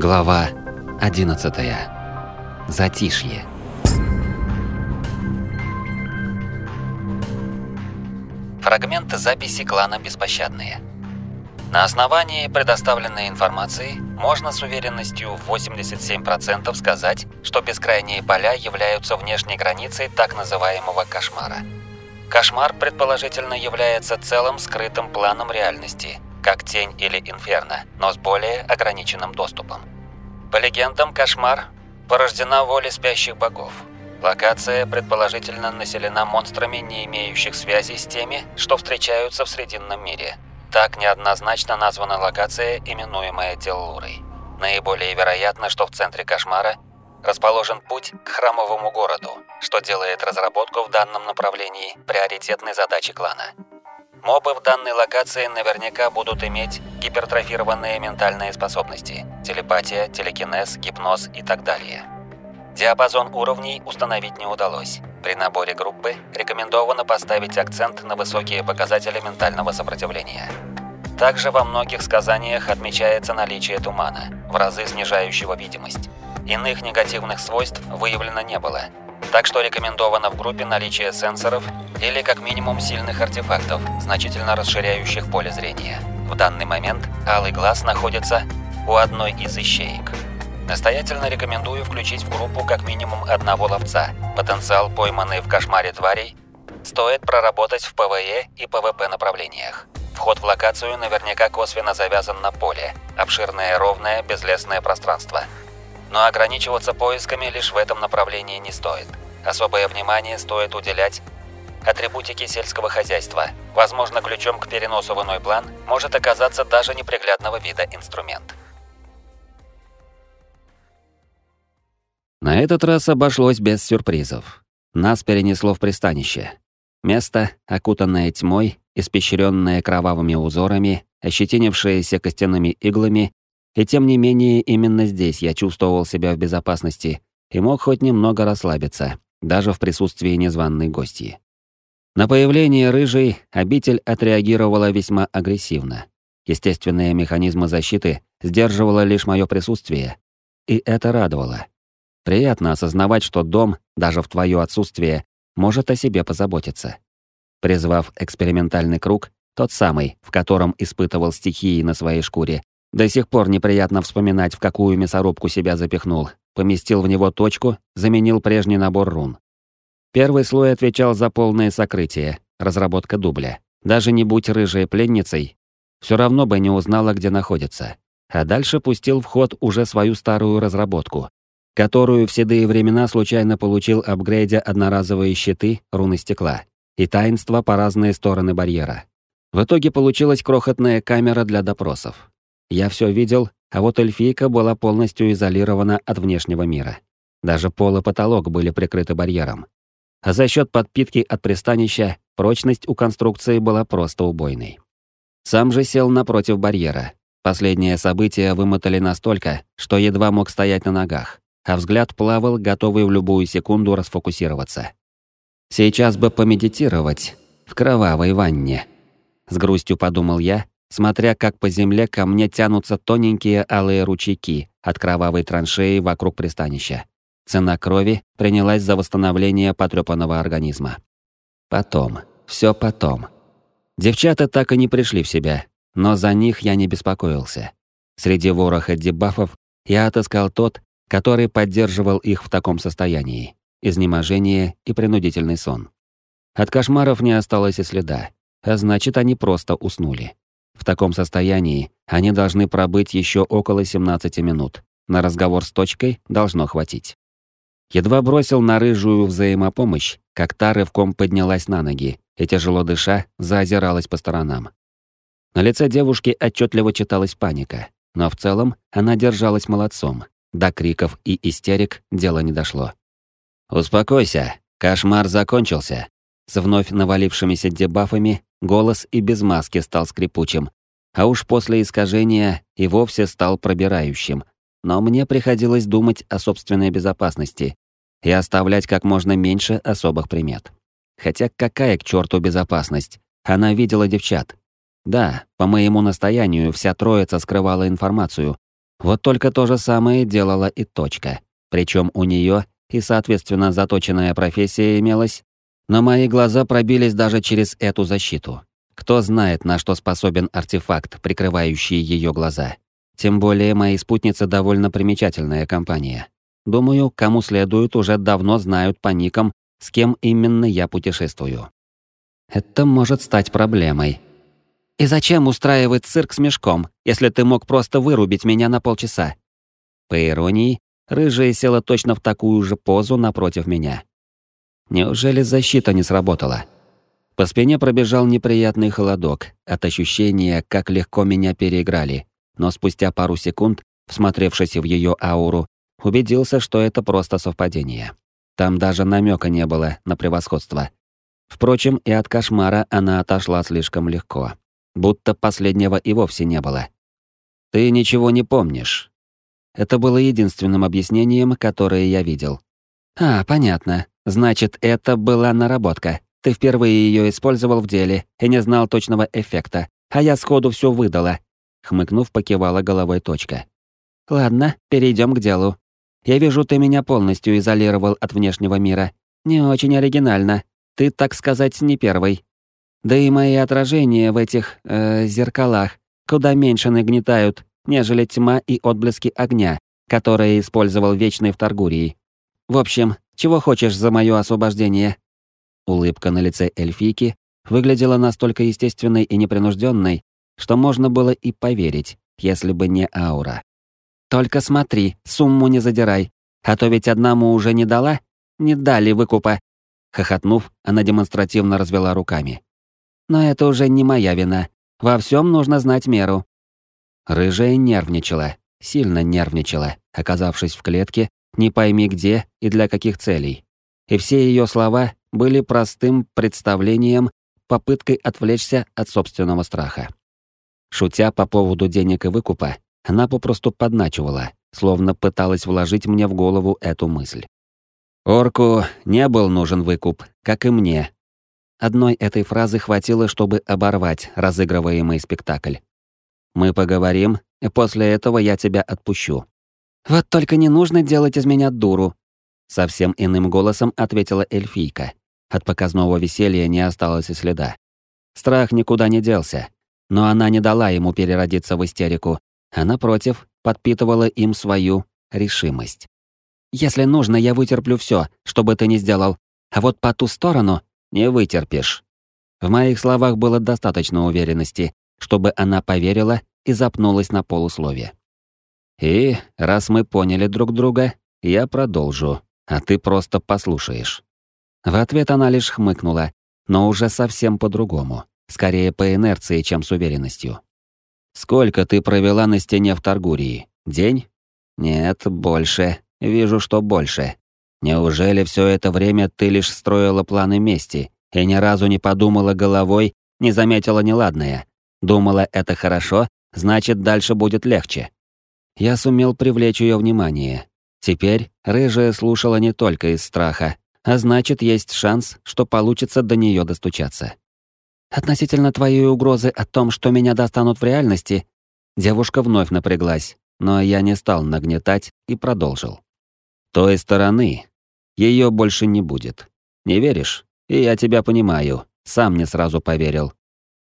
Глава 11. Затишье. Фрагменты записи клана «Беспощадные». На основании предоставленной информации можно с уверенностью в 87% сказать, что бескрайние поля являются внешней границей так называемого кошмара. Кошмар, предположительно, является целым скрытым планом реальности – как тень или инферно, но с более ограниченным доступом. По легендам, кошмар порождена волей спящих богов. Локация предположительно населена монстрами, не имеющих связи с теми, что встречаются в Срединном мире. Так неоднозначно названа локация, именуемая Теллурой. Наиболее вероятно, что в центре кошмара расположен путь к храмовому городу, что делает разработку в данном направлении приоритетной задачей клана. Мобы в данной локации наверняка будут иметь гипертрофированные ментальные способности – телепатия, телекинез, гипноз и так далее. Диапазон уровней установить не удалось. При наборе группы рекомендовано поставить акцент на высокие показатели ментального сопротивления. Также во многих сказаниях отмечается наличие тумана, в разы снижающего видимость. Иных негативных свойств выявлено не было – так что рекомендовано в группе наличие сенсоров или как минимум сильных артефактов, значительно расширяющих поле зрения. В данный момент Алый Глаз находится у одной из ищеек. Настоятельно рекомендую включить в группу как минимум одного ловца. Потенциал пойманных в кошмаре тварей стоит проработать в PvE и PvP направлениях. Вход в локацию наверняка косвенно завязан на поле. Обширное, ровное, безлесное пространство – но ограничиваться поисками лишь в этом направлении не стоит. Особое внимание стоит уделять атрибутике сельского хозяйства. Возможно, ключом к переносу в иной план может оказаться даже неприглядного вида инструмент. На этот раз обошлось без сюрпризов. Нас перенесло в пристанище. Место, окутанное тьмой, испещренное кровавыми узорами, ощетинившееся костяными иглами и тем не менее, именно здесь я чувствовал себя в безопасности и мог хоть немного расслабиться, даже в присутствии незваной гости. На появление рыжей обитель отреагировала весьма агрессивно. Естественные механизмы защиты сдерживало лишь мое присутствие, и это радовало. Приятно осознавать, что дом, даже в твое отсутствие, может о себе позаботиться. Призвав экспериментальный круг, тот самый, в котором испытывал стихии на своей шкуре, до сих пор неприятно вспоминать, в какую мясорубку себя запихнул. Поместил в него точку, заменил прежний набор рун. Первый слой отвечал за полное сокрытие, разработка дубля. Даже не будь рыжей пленницей, все равно бы не узнала, где находится. А дальше пустил в ход уже свою старую разработку, которую в седые времена случайно получил апгрейдя одноразовые щиты, руны стекла и таинства по разные стороны барьера. В итоге получилась крохотная камера для допросов. Я все видел, а вот эльфийка была полностью изолирована от внешнего мира. Даже пол и потолок были прикрыты барьером. А за счет подпитки от пристанища прочность у конструкции была просто убойной. Сам же сел напротив барьера. Последние события вымотали настолько, что едва мог стоять на ногах, а взгляд плавал, готовый в любую секунду расфокусироваться. Сейчас бы помедитировать в кровавой ванне. С грустью подумал я смотря как по земле ко мне тянутся тоненькие алые ручейки от кровавой траншеи вокруг пристанища. Цена крови принялась за восстановление потрепанного организма. Потом, все потом. Девчата так и не пришли в себя, но за них я не беспокоился. Среди вороха дебафов я отыскал тот, который поддерживал их в таком состоянии. Изнеможение и принудительный сон. От кошмаров не осталось и следа, а значит, они просто уснули. В таком состоянии они должны пробыть еще около 17 минут. На разговор с точкой должно хватить. Едва бросил на рыжую взаимопомощь, как та рывком поднялась на ноги и, тяжело дыша, заозиралась по сторонам. На лице девушки отчетливо читалась паника, но в целом она держалась молодцом. До криков и истерик дело не дошло. «Успокойся, кошмар закончился», с вновь навалившимися дебафами голос и без маски стал скрипучим, а уж после искажения и вовсе стал пробирающим. Но мне приходилось думать о собственной безопасности и оставлять как можно меньше особых примет. Хотя какая к черту безопасность? Она видела девчат. Да, по моему настоянию вся троица скрывала информацию, Вот только то же самое делала и точка. Причем у нее и, соответственно, заточенная профессия имелась. Но мои глаза пробились даже через эту защиту. Кто знает, на что способен артефакт, прикрывающий ее глаза. Тем более мои спутницы довольно примечательная компания. Думаю, кому следует, уже давно знают по никам, с кем именно я путешествую. Это может стать проблемой. И зачем устраивать цирк с мешком, если ты мог просто вырубить меня на полчаса? По иронии, рыжая села точно в такую же позу напротив меня. Неужели защита не сработала? По спине пробежал неприятный холодок от ощущения, как легко меня переиграли, но спустя пару секунд, всмотревшись в ее ауру, убедился, что это просто совпадение. Там даже намека не было на превосходство. Впрочем, и от кошмара она отошла слишком легко. Будто последнего и вовсе не было. «Ты ничего не помнишь». Это было единственным объяснением, которое я видел. «А, понятно. Значит, это была наработка. Ты впервые ее использовал в деле и не знал точного эффекта, а я сходу все выдала». Хмыкнув, покивала головой точка. «Ладно, перейдем к делу. Я вижу, ты меня полностью изолировал от внешнего мира. Не очень оригинально. Ты, так сказать, не первый. Да и мои отражения в этих, э, зеркалах куда меньше нагнетают, нежели тьма и отблески огня, которые использовал Вечный в Таргурии. В общем, чего хочешь за мое освобождение?» Улыбка на лице эльфийки выглядела настолько естественной и непринужденной, что можно было и поверить, если бы не аура. «Только смотри, сумму не задирай, а то ведь одному уже не дала? Не дали выкупа!» Хохотнув, она демонстративно развела руками. «Но это уже не моя вина. Во всем нужно знать меру». Рыжая нервничала, сильно нервничала, оказавшись в клетке, не пойми где и для каких целей. И все ее слова были простым представлением, попыткой отвлечься от собственного страха. Шутя по поводу денег и выкупа, она попросту подначивала, словно пыталась вложить мне в голову эту мысль. Орку не был нужен выкуп, как и мне. Одной этой фразы хватило, чтобы оборвать разыгрываемый спектакль. Мы поговорим, и после этого я тебя отпущу. Вот только не нужно делать из меня дуру, совсем иным голосом ответила эльфийка. От показного веселья не осталось и следа. Страх никуда не делся, но она не дала ему переродиться в истерику, а напротив, подпитывала им свою решимость. Если нужно, я вытерплю все, что бы ты ни сделал. А вот по ту сторону не вытерпишь. В моих словах было достаточно уверенности, чтобы она поверила и запнулась на полуслове. И, раз мы поняли друг друга, я продолжу, а ты просто послушаешь. В ответ она лишь хмыкнула, но уже совсем по-другому, скорее по инерции, чем с уверенностью. «Сколько ты провела на стене в Таргурии? День?» «Нет, больше. Вижу, что больше. Неужели все это время ты лишь строила планы мести и ни разу не подумала головой, не заметила неладное? Думала, это хорошо, значит, дальше будет легче. Я сумел привлечь ее внимание. Теперь рыжая слушала не только из страха, а значит, есть шанс, что получится до нее достучаться. Относительно твоей угрозы о том, что меня достанут в реальности, девушка вновь напряглась, но я не стал нагнетать и продолжил. Той стороны ее больше не будет. Не веришь? И я тебя понимаю. Сам не сразу поверил.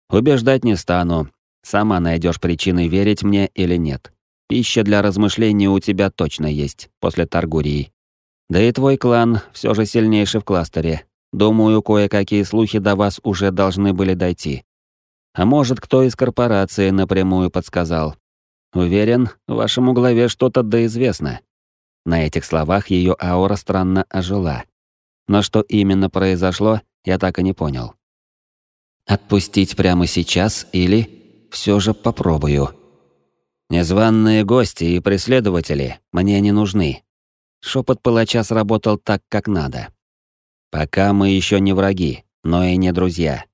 Убеждать не стану. Сама найдешь причины верить мне или нет. Пища для размышлений у тебя точно есть после Таргурии. Да и твой клан все же сильнейший в кластере. Думаю, кое-какие слухи до вас уже должны были дойти. А может, кто из корпорации напрямую подсказал. Уверен, вашему главе что-то да известно. На этих словах ее аура странно ожила. Но что именно произошло, я так и не понял. Отпустить прямо сейчас или все же попробую. Незваные гости и преследователи мне не нужны. Шепот палача сработал так, как надо. Пока мы еще не враги, но и не друзья.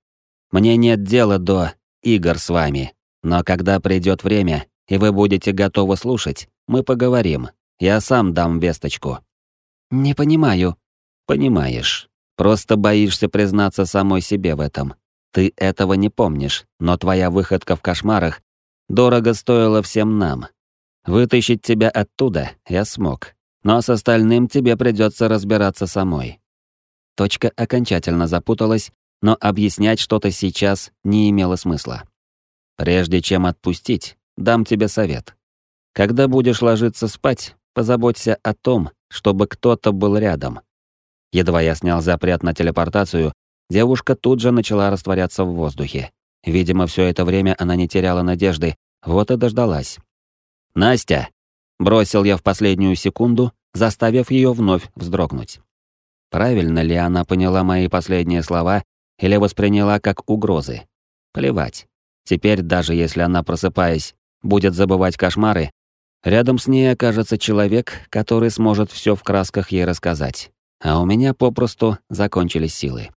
Мне нет дела до игр с вами, но когда придет время, и вы будете готовы слушать, мы поговорим, я сам дам весточку». «Не понимаю». «Понимаешь. Просто боишься признаться самой себе в этом. Ты этого не помнишь, но твоя выходка в кошмарах дорого стоила всем нам. Вытащить тебя оттуда я смог, но с остальным тебе придется разбираться самой. Точка окончательно запуталась, но объяснять что-то сейчас не имело смысла. Прежде чем отпустить, дам тебе совет. Когда будешь ложиться спать, позаботься о том, чтобы кто-то был рядом. Едва я снял запрет на телепортацию, девушка тут же начала растворяться в воздухе. Видимо, все это время она не теряла надежды, вот и дождалась. «Настя!» — бросил я в последнюю секунду, заставив ее вновь вздрогнуть. Правильно ли она поняла мои последние слова или восприняла как угрозы? Плевать. Теперь, даже если она, просыпаясь, будет забывать кошмары, рядом с ней окажется человек, который сможет все в красках ей рассказать. А у меня попросту закончились силы.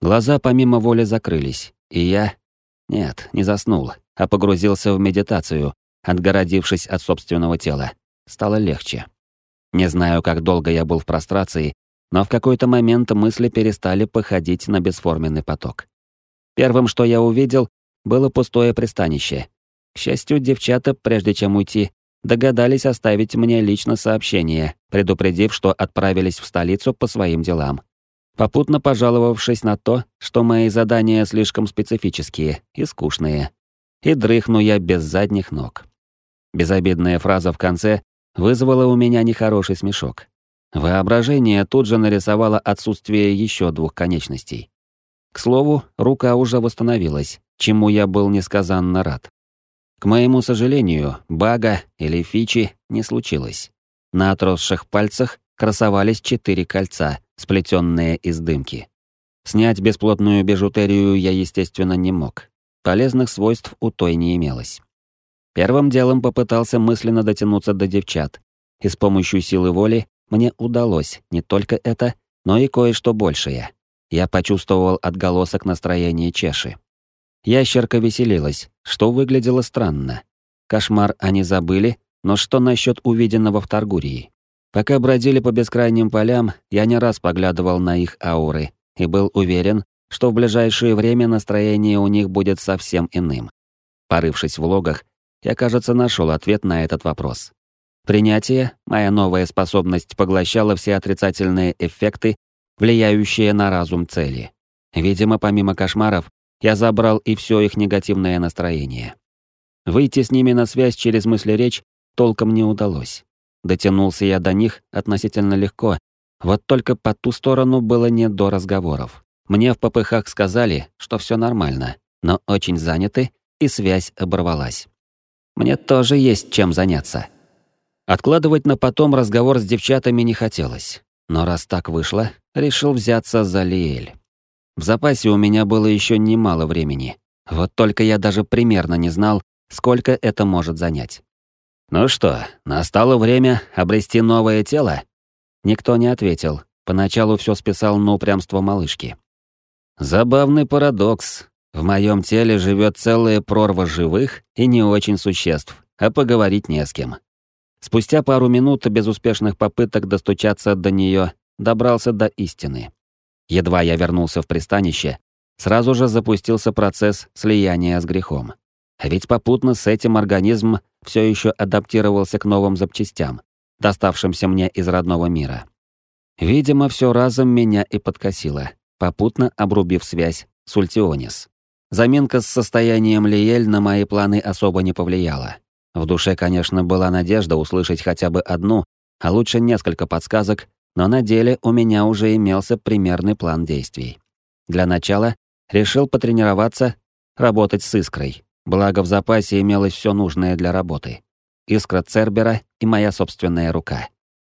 Глаза помимо воли закрылись, и я... Нет, не заснул, а погрузился в медитацию, отгородившись от собственного тела. Стало легче. Не знаю, как долго я был в прострации, но в какой-то момент мысли перестали походить на бесформенный поток. Первым, что я увидел, было пустое пристанище. К счастью, девчата, прежде чем уйти, догадались оставить мне лично сообщение, предупредив, что отправились в столицу по своим делам. Попутно пожаловавшись на то, что мои задания слишком специфические и скучные. И дрыхну я без задних ног. Безобидная фраза в конце вызвала у меня нехороший смешок. Воображение тут же нарисовало отсутствие еще двух конечностей. К слову, рука уже восстановилась, чему я был несказанно рад. К моему сожалению, бага или фичи не случилось. На отросших пальцах красовались четыре кольца, сплетенные из дымки. Снять бесплотную бижутерию я, естественно, не мог. Полезных свойств у той не имелось. Первым делом попытался мысленно дотянуться до девчат, и с помощью силы воли мне удалось не только это, но и кое-что большее. Я почувствовал отголосок настроения Чеши. Ящерка веселилась, что выглядело странно. Кошмар они забыли, но что насчет увиденного в Таргурии? Пока бродили по бескрайним полям, я не раз поглядывал на их ауры и был уверен, что в ближайшее время настроение у них будет совсем иным. Порывшись в логах, я, кажется, нашел ответ на этот вопрос. Принятие, моя новая способность поглощала все отрицательные эффекты, влияющие на разум цели. Видимо, помимо кошмаров, я забрал и все их негативное настроение. Выйти с ними на связь через мысли-речь толком не удалось. Дотянулся я до них относительно легко, вот только по ту сторону было не до разговоров. Мне в попыхах сказали, что все нормально, но очень заняты, и связь оборвалась. Мне тоже есть чем заняться. Откладывать на потом разговор с девчатами не хотелось. Но раз так вышло, решил взяться за Лиэль. В запасе у меня было еще немало времени. Вот только я даже примерно не знал, сколько это может занять. «Ну что, настало время обрести новое тело?» Никто не ответил. Поначалу все списал на упрямство малышки. Забавный парадокс. В моем теле живет целая прорва живых и не очень существ, а поговорить не с кем. Спустя пару минут безуспешных попыток достучаться до нее, добрался до истины. Едва я вернулся в пристанище, сразу же запустился процесс слияния с грехом. А ведь попутно с этим организм все еще адаптировался к новым запчастям, доставшимся мне из родного мира. Видимо, все разом меня и подкосило, попутно обрубив связь с Ультионис. Заминка с состоянием Лиель на мои планы особо не повлияла. В душе, конечно, была надежда услышать хотя бы одну, а лучше несколько подсказок, но на деле у меня уже имелся примерный план действий. Для начала решил потренироваться, работать с искрой, благо в запасе имелось все нужное для работы. Искра Цербера и моя собственная рука.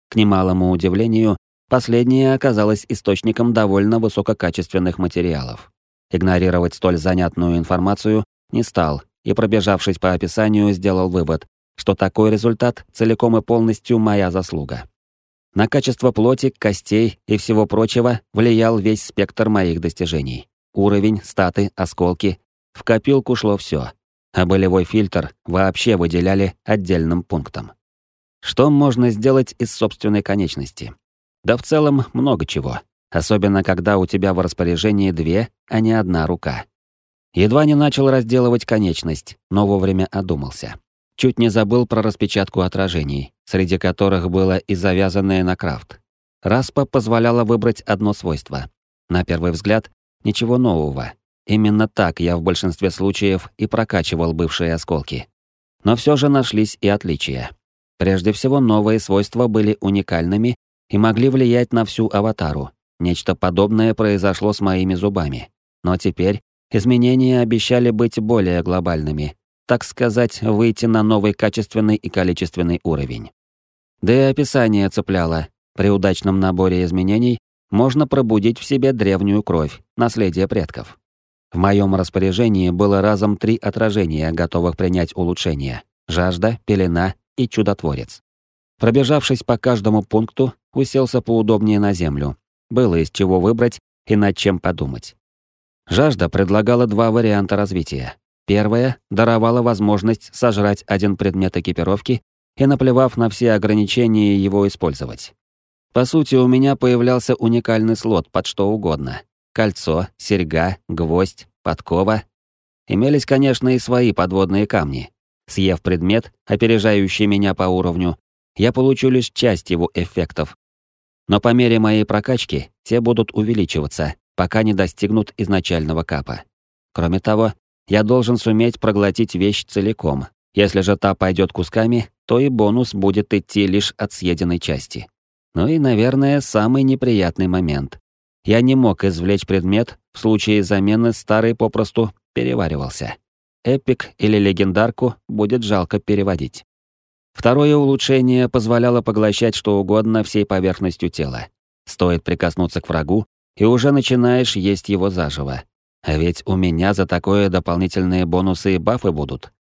К немалому удивлению, последняя оказалась источником довольно высококачественных материалов. Игнорировать столь занятную информацию не стал и, пробежавшись по описанию, сделал вывод, что такой результат целиком и полностью моя заслуга. На качество плоти, костей и всего прочего влиял весь спектр моих достижений. Уровень, статы, осколки. В копилку шло все, а болевой фильтр вообще выделяли отдельным пунктом. Что можно сделать из собственной конечности? Да в целом много чего, особенно когда у тебя в распоряжении две, а не одна рука. Едва не начал разделывать конечность, но вовремя одумался. чуть не забыл про распечатку отражений, среди которых было и завязанное на крафт. Распа позволяла выбрать одно свойство. На первый взгляд, ничего нового. Именно так я в большинстве случаев и прокачивал бывшие осколки. Но все же нашлись и отличия. Прежде всего, новые свойства были уникальными и могли влиять на всю аватару. Нечто подобное произошло с моими зубами. Но теперь изменения обещали быть более глобальными, так сказать, выйти на новый качественный и количественный уровень. Да и описание цепляло. При удачном наборе изменений можно пробудить в себе древнюю кровь, наследие предков. В моем распоряжении было разом три отражения, готовых принять улучшение: жажда, пелена и чудотворец. Пробежавшись по каждому пункту, уселся поудобнее на землю. Было из чего выбрать и над чем подумать. Жажда предлагала два варианта развития. Первое даровало возможность сожрать один предмет экипировки и, наплевав на все ограничения, его использовать. По сути, у меня появлялся уникальный слот под что угодно. Кольцо, серьга, гвоздь, подкова. Имелись, конечно, и свои подводные камни. Съев предмет, опережающий меня по уровню, я получу лишь часть его эффектов. Но по мере моей прокачки те будут увеличиваться, пока не достигнут изначального капа. Кроме того, я должен суметь проглотить вещь целиком. Если же та пойдет кусками, то и бонус будет идти лишь от съеденной части. Ну и, наверное, самый неприятный момент. Я не мог извлечь предмет, в случае замены старый попросту переваривался. Эпик или легендарку будет жалко переводить. Второе улучшение позволяло поглощать что угодно всей поверхностью тела. Стоит прикоснуться к врагу, и уже начинаешь есть его заживо. А ведь у меня за такое дополнительные бонусы и бафы будут.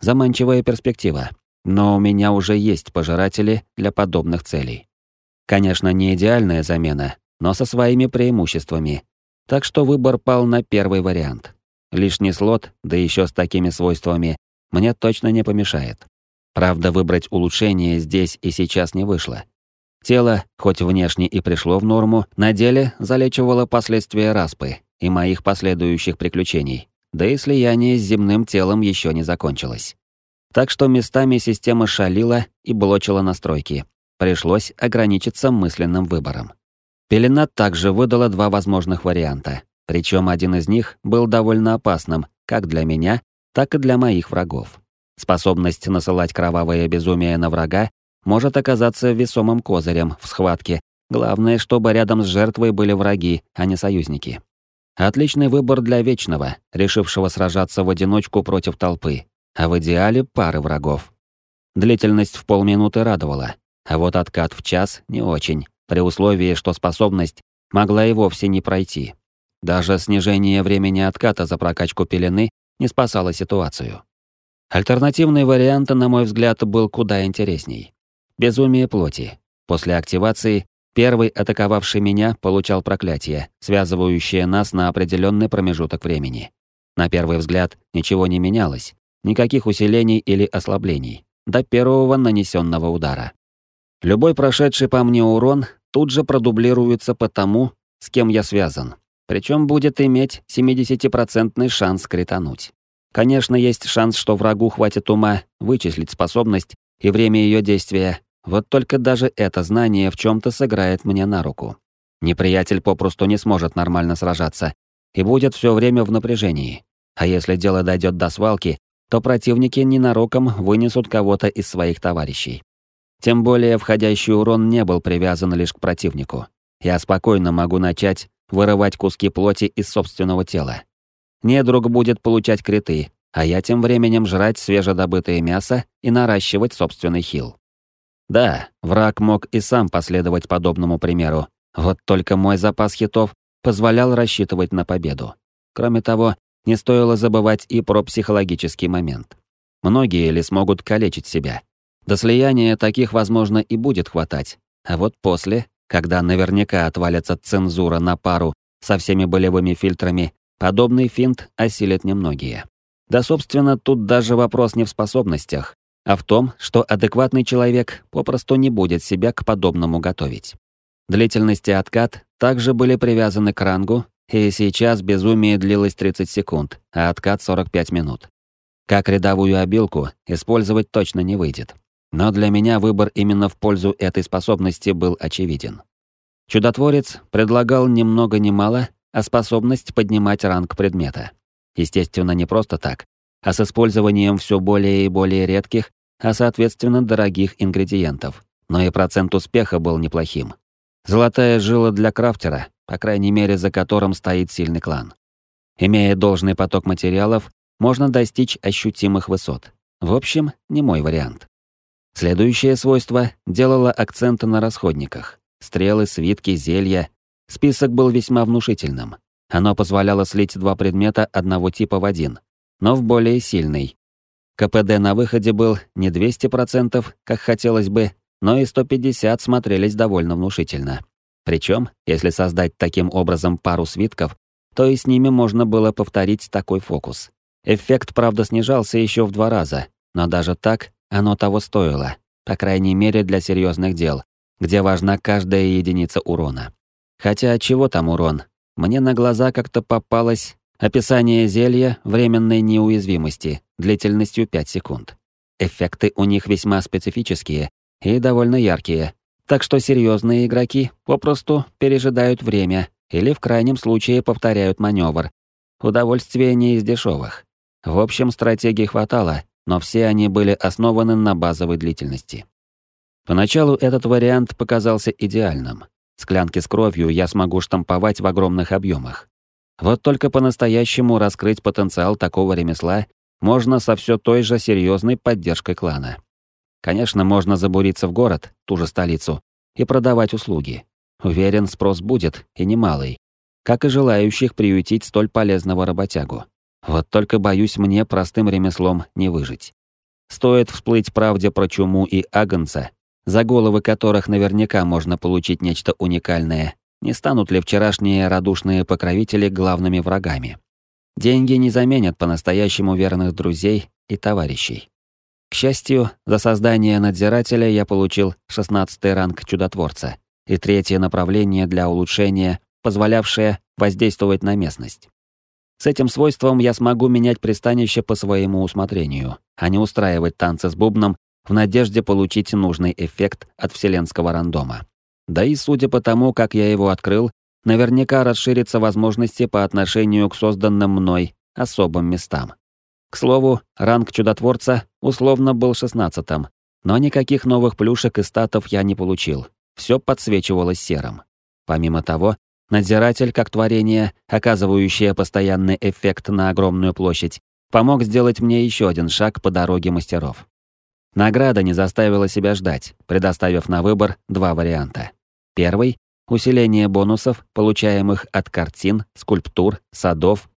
Заманчивая перспектива. Но у меня уже есть пожиратели для подобных целей. Конечно, не идеальная замена, но со своими преимуществами. Так что выбор пал на первый вариант. Лишний слот, да еще с такими свойствами, мне точно не помешает. Правда, выбрать улучшение здесь и сейчас не вышло. Тело, хоть внешне и пришло в норму, на деле залечивало последствия распы, и моих последующих приключений, да и слияние с земным телом еще не закончилось. Так что местами система шалила и блочила настройки. Пришлось ограничиться мысленным выбором. Пелена также выдала два возможных варианта, причем один из них был довольно опасным как для меня, так и для моих врагов. Способность насылать кровавое безумие на врага может оказаться весомым козырем в схватке. Главное, чтобы рядом с жертвой были враги, а не союзники. Отличный выбор для Вечного, решившего сражаться в одиночку против толпы, а в идеале пары врагов. Длительность в полминуты радовала, а вот откат в час не очень, при условии, что способность могла и вовсе не пройти. Даже снижение времени отката за прокачку пелены не спасало ситуацию. Альтернативный вариант, на мой взгляд, был куда интересней. Безумие плоти. После активации Первый, атаковавший меня, получал проклятие, связывающее нас на определенный промежуток времени. На первый взгляд ничего не менялось, никаких усилений или ослаблений, до первого нанесенного удара. Любой прошедший по мне урон тут же продублируется по тому, с кем я связан, причем будет иметь 70% шанс критануть. Конечно, есть шанс, что врагу хватит ума вычислить способность и время ее действия, вот только даже это знание в чем-то сыграет мне на руку. Неприятель попросту не сможет нормально сражаться и будет все время в напряжении. А если дело дойдет до свалки, то противники ненароком вынесут кого-то из своих товарищей. Тем более входящий урон не был привязан лишь к противнику. Я спокойно могу начать вырывать куски плоти из собственного тела. Недруг будет получать криты, а я тем временем жрать свежедобытое мясо и наращивать собственный хил. Да, враг мог и сам последовать подобному примеру, вот только мой запас хитов позволял рассчитывать на победу. Кроме того, не стоило забывать и про психологический момент. Многие ли смогут калечить себя? До слияния таких, возможно, и будет хватать. А вот после, когда наверняка отвалится цензура на пару со всеми болевыми фильтрами, подобный финт осилит немногие. Да, собственно, тут даже вопрос не в способностях, а в том, что адекватный человек попросту не будет себя к подобному готовить. Длительность и откат также были привязаны к рангу, и сейчас безумие длилось 30 секунд, а откат 45 минут. Как рядовую обилку использовать точно не выйдет. Но для меня выбор именно в пользу этой способности был очевиден. Чудотворец предлагал ни много ни мало, а способность поднимать ранг предмета. Естественно, не просто так, а с использованием все более и более редких, а соответственно дорогих ингредиентов. Но и процент успеха был неплохим. Золотая жила для крафтера, по крайней мере, за которым стоит сильный клан. Имея должный поток материалов, можно достичь ощутимых высот. В общем, не мой вариант. Следующее свойство делало акценты на расходниках. Стрелы, свитки, зелья. Список был весьма внушительным. Оно позволяло слить два предмета одного типа в один, но в более сильный. КПД на выходе был не 200%, как хотелось бы, но и 150 смотрелись довольно внушительно. Причем, если создать таким образом пару свитков, то и с ними можно было повторить такой фокус. Эффект, правда, снижался еще в два раза, но даже так оно того стоило, по крайней мере для серьезных дел, где важна каждая единица урона. Хотя чего там урон? Мне на глаза как-то попалось описание зелья временной неуязвимости длительностью 5 секунд. Эффекты у них весьма специфические и довольно яркие, так что серьезные игроки попросту пережидают время или в крайнем случае повторяют маневр. Удовольствие не из дешевых. В общем, стратегий хватало, но все они были основаны на базовой длительности. Поначалу этот вариант показался идеальным. Склянки с кровью я смогу штамповать в огромных объемах. Вот только по-настоящему раскрыть потенциал такого ремесла можно со все той же серьезной поддержкой клана. Конечно, можно забуриться в город, ту же столицу, и продавать услуги. Уверен, спрос будет, и немалый. Как и желающих приютить столь полезного работягу. Вот только боюсь мне простым ремеслом не выжить. Стоит всплыть правде про чуму и агнца, за головы которых наверняка можно получить нечто уникальное, не станут ли вчерашние радушные покровители главными врагами? Деньги не заменят по-настоящему верных друзей и товарищей. К счастью, за создание надзирателя я получил 16 ранг чудотворца и третье направление для улучшения, позволявшее воздействовать на местность. С этим свойством я смогу менять пристанище по своему усмотрению, а не устраивать танцы с бубном в надежде получить нужный эффект от вселенского рандома. Да и судя по тому, как я его открыл, наверняка расширятся возможности по отношению к созданным мной особым местам. К слову, ранг чудотворца условно был шестнадцатым, но никаких новых плюшек и статов я не получил. Все подсвечивалось серым. Помимо того, надзиратель как творение, оказывающее постоянный эффект на огромную площадь, помог сделать мне еще один шаг по дороге мастеров. Награда не заставила себя ждать, предоставив на выбор два варианта. Первый — усиление бонусов, получаемых от картин, скульптур, садов,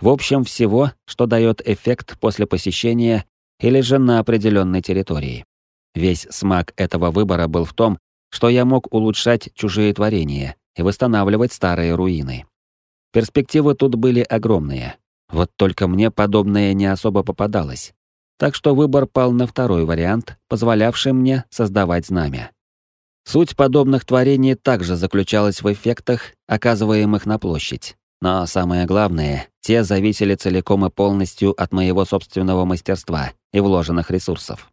в общем, всего, что дает эффект после посещения или же на определенной территории. Весь смак этого выбора был в том, что я мог улучшать чужие творения и восстанавливать старые руины. Перспективы тут были огромные. Вот только мне подобное не особо попадалось. Так что выбор пал на второй вариант, позволявший мне создавать знамя. Суть подобных творений также заключалась в эффектах, оказываемых на площадь. Но самое главное, те зависели целиком и полностью от моего собственного мастерства и вложенных ресурсов.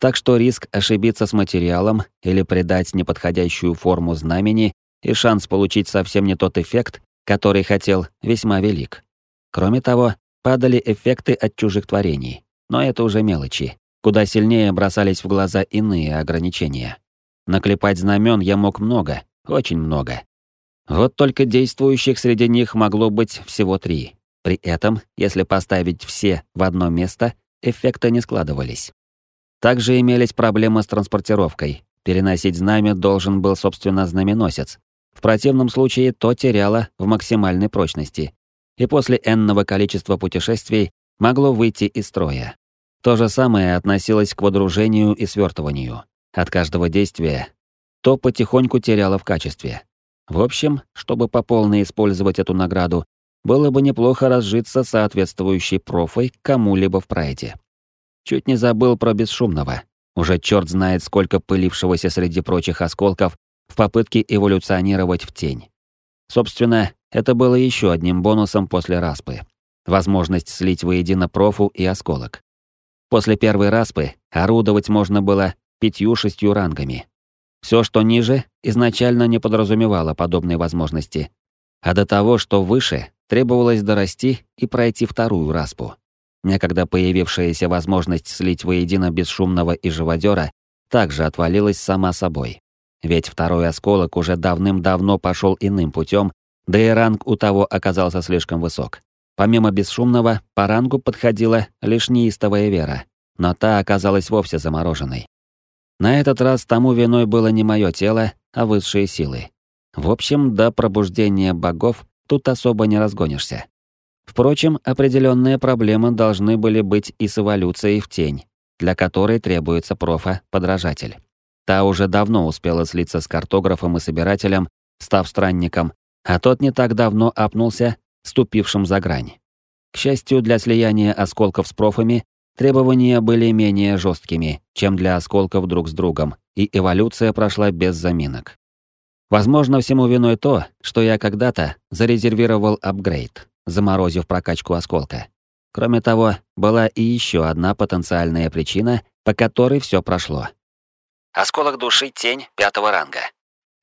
Так что риск ошибиться с материалом или придать неподходящую форму знамени и шанс получить совсем не тот эффект, который хотел, весьма велик. Кроме того, падали эффекты от чужих творений. Но это уже мелочи. Куда сильнее бросались в глаза иные ограничения. Наклепать знамен я мог много, очень много. Вот только действующих среди них могло быть всего три. При этом, если поставить все в одно место, эффекты не складывались. Также имелись проблемы с транспортировкой. Переносить знамя должен был, собственно, знаменосец. В противном случае то теряло в максимальной прочности. И после энного количества путешествий могло выйти из строя. То же самое относилось к водружению и свертыванию. От каждого действия то потихоньку теряло в качестве. В общем, чтобы по использовать эту награду, было бы неплохо разжиться соответствующей профой кому-либо в прайде. Чуть не забыл про бесшумного. Уже черт знает, сколько пылившегося среди прочих осколков в попытке эволюционировать в тень. Собственно, это было еще одним бонусом после распы. возможность слить воедино профу и осколок. После первой распы орудовать можно было пятью-шестью рангами. Все, что ниже, изначально не подразумевало подобной возможности. А до того, что выше, требовалось дорасти и пройти вторую распу. Некогда появившаяся возможность слить воедино бесшумного и живодера также отвалилась сама собой. Ведь второй осколок уже давным-давно пошел иным путем, да и ранг у того оказался слишком высок. Помимо бесшумного, по рангу подходила лишь неистовая вера, но та оказалась вовсе замороженной. На этот раз тому виной было не мое тело, а высшие силы. В общем, до пробуждения богов тут особо не разгонишься. Впрочем, определенные проблемы должны были быть и с эволюцией в тень, для которой требуется профа-подражатель. Та уже давно успела слиться с картографом и собирателем, став странником, а тот не так давно апнулся, ступившим за грань. К счастью, для слияния осколков с профами требования были менее жесткими, чем для осколков друг с другом, и эволюция прошла без заминок. Возможно, всему виной то, что я когда-то зарезервировал апгрейд, заморозив прокачку осколка. Кроме того, была и еще одна потенциальная причина, по которой все прошло. Осколок души тень пятого ранга.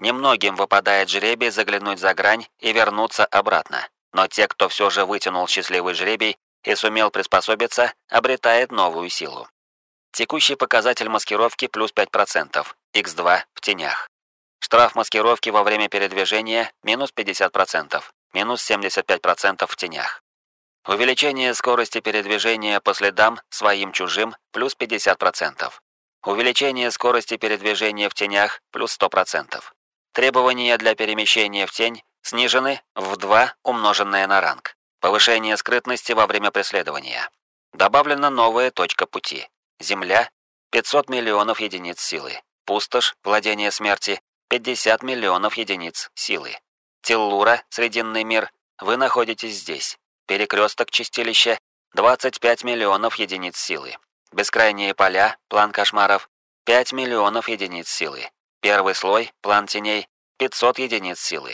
Немногим выпадает жребий заглянуть за грань и вернуться обратно. Но те, кто все же вытянул счастливый жребий и сумел приспособиться, обретает новую силу. Текущий показатель маскировки плюс 5%, x2 в тенях. Штраф маскировки во время передвижения минус 50%, минус 75% в тенях. Увеличение скорости передвижения по следам своим-чужим плюс 50%. Увеличение скорости передвижения в тенях плюс 100%. Требования для перемещения в тень снижены в 2 умноженное на ранг. Повышение скрытности во время преследования. Добавлена новая точка пути. Земля 500 миллионов единиц силы. Пустошь, владение смерти 50 миллионов единиц силы. Теллура, Срединный мир, вы находитесь здесь. Перекресток чистилища 25 миллионов единиц силы. Бескрайние поля, план кошмаров, 5 миллионов единиц силы. Первый слой, план теней, 500 единиц силы.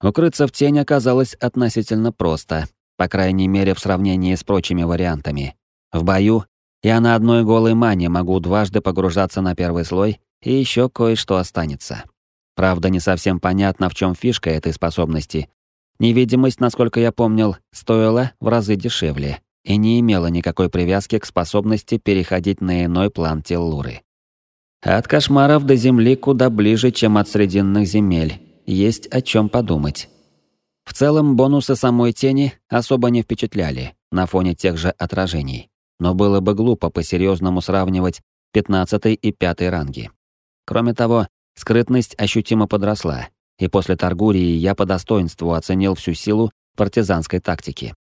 Укрыться в тень оказалось относительно просто, по крайней мере в сравнении с прочими вариантами. В бою я на одной голой мане могу дважды погружаться на первый слой, и еще кое-что останется. Правда, не совсем понятно, в чем фишка этой способности. Невидимость, насколько я помнил, стоила в разы дешевле, и не имела никакой привязки к способности переходить на иной план Теллуры. От кошмаров до Земли куда ближе, чем от Срединных земель. Есть о чем подумать. В целом, бонусы самой тени особо не впечатляли на фоне тех же отражений. Но было бы глупо по-серьезному сравнивать 15 и 5 ранги. Кроме того, скрытность ощутимо подросла, и после Таргурии я по достоинству оценил всю силу партизанской тактики.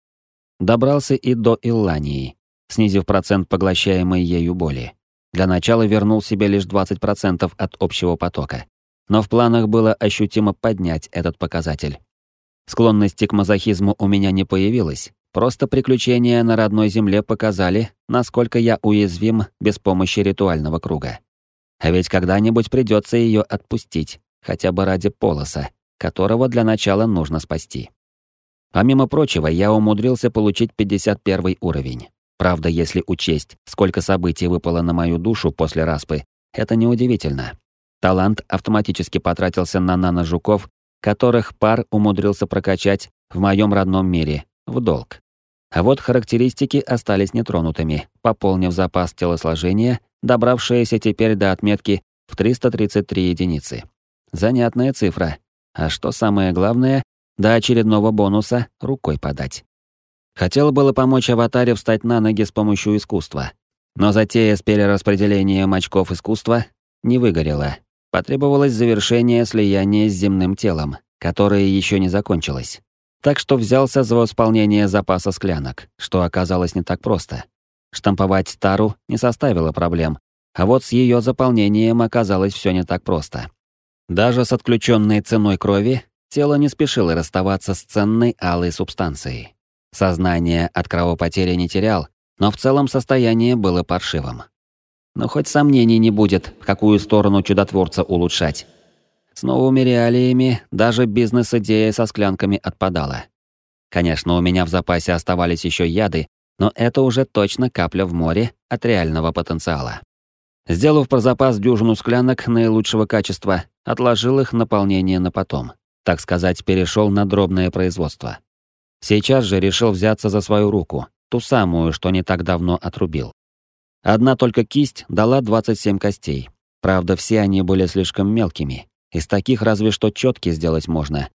Добрался и до Иллании, снизив процент поглощаемой ею боли. Для начала вернул себе лишь 20% от общего потока. Но в планах было ощутимо поднять этот показатель. Склонности к мазохизму у меня не появилось, просто приключения на родной земле показали, насколько я уязвим без помощи ритуального круга. А ведь когда-нибудь придется ее отпустить, хотя бы ради полоса, которого для начала нужно спасти. Помимо прочего, я умудрился получить 51 уровень. Правда, если учесть, сколько событий выпало на мою душу после распы, это неудивительно. Талант автоматически потратился на нано-жуков, которых пар умудрился прокачать в моем родном мире, в долг. А вот характеристики остались нетронутыми, пополнив запас телосложения, добравшиеся теперь до отметки в 333 единицы. Занятная цифра. А что самое главное, до очередного бонуса рукой подать. Хотел было помочь аватаре встать на ноги с помощью искусства. Но затея с перераспределением очков искусства не выгорела. Потребовалось завершение слияния с земным телом, которое еще не закончилось. Так что взялся за восполнение запаса склянок, что оказалось не так просто. Штамповать тару не составило проблем, а вот с ее заполнением оказалось все не так просто. Даже с отключенной ценой крови Тело не спешило расставаться с ценной алой субстанцией. Сознание от кровопотери не терял, но в целом состояние было паршивым. Но хоть сомнений не будет, в какую сторону чудотворца улучшать. С новыми реалиями даже бизнес-идея со склянками отпадала. Конечно, у меня в запасе оставались еще яды, но это уже точно капля в море от реального потенциала. Сделав про запас дюжину склянок наилучшего качества, отложил их наполнение на потом. Так сказать, перешел на дробное производство. Сейчас же решил взяться за свою руку, ту самую, что не так давно отрубил. Одна только кисть дала 27 костей. Правда, все они были слишком мелкими. Из таких разве что четки сделать можно.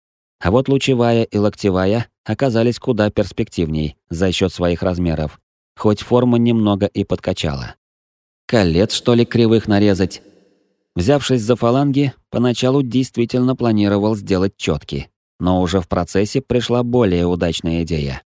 А вот лучевая и локтевая оказались куда перспективней за счет своих размеров, хоть форма немного и подкачала. Колец, что ли, кривых нарезать? Взявшись за фаланги, поначалу действительно планировал сделать четки, но уже в процессе пришла более удачная идея.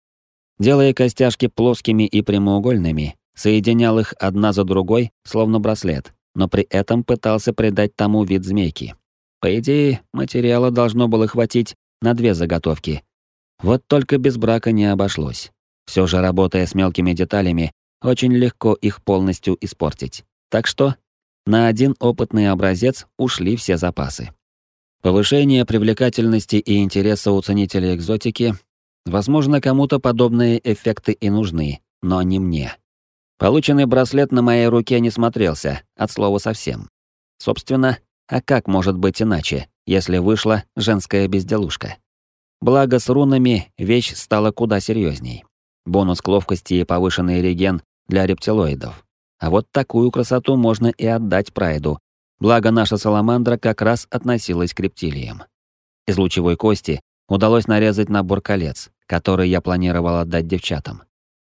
Делая костяшки плоскими и прямоугольными, соединял их одна за другой, словно браслет, но при этом пытался придать тому вид змейки. По идее, материала должно было хватить на две заготовки. Вот только без брака не обошлось. Все же, работая с мелкими деталями, очень легко их полностью испортить. Так что на один опытный образец ушли все запасы. Повышение привлекательности и интереса у ценителей экзотики. Возможно, кому-то подобные эффекты и нужны, но не мне. Полученный браслет на моей руке не смотрелся, от слова совсем. Собственно, а как может быть иначе, если вышла женская безделушка? Благо с рунами вещь стала куда серьезней. Бонус к ловкости и повышенный реген для рептилоидов. А вот такую красоту можно и отдать прайду. Благо наша саламандра как раз относилась к рептилиям. Из лучевой кости удалось нарезать набор колец, который я планировал отдать девчатам.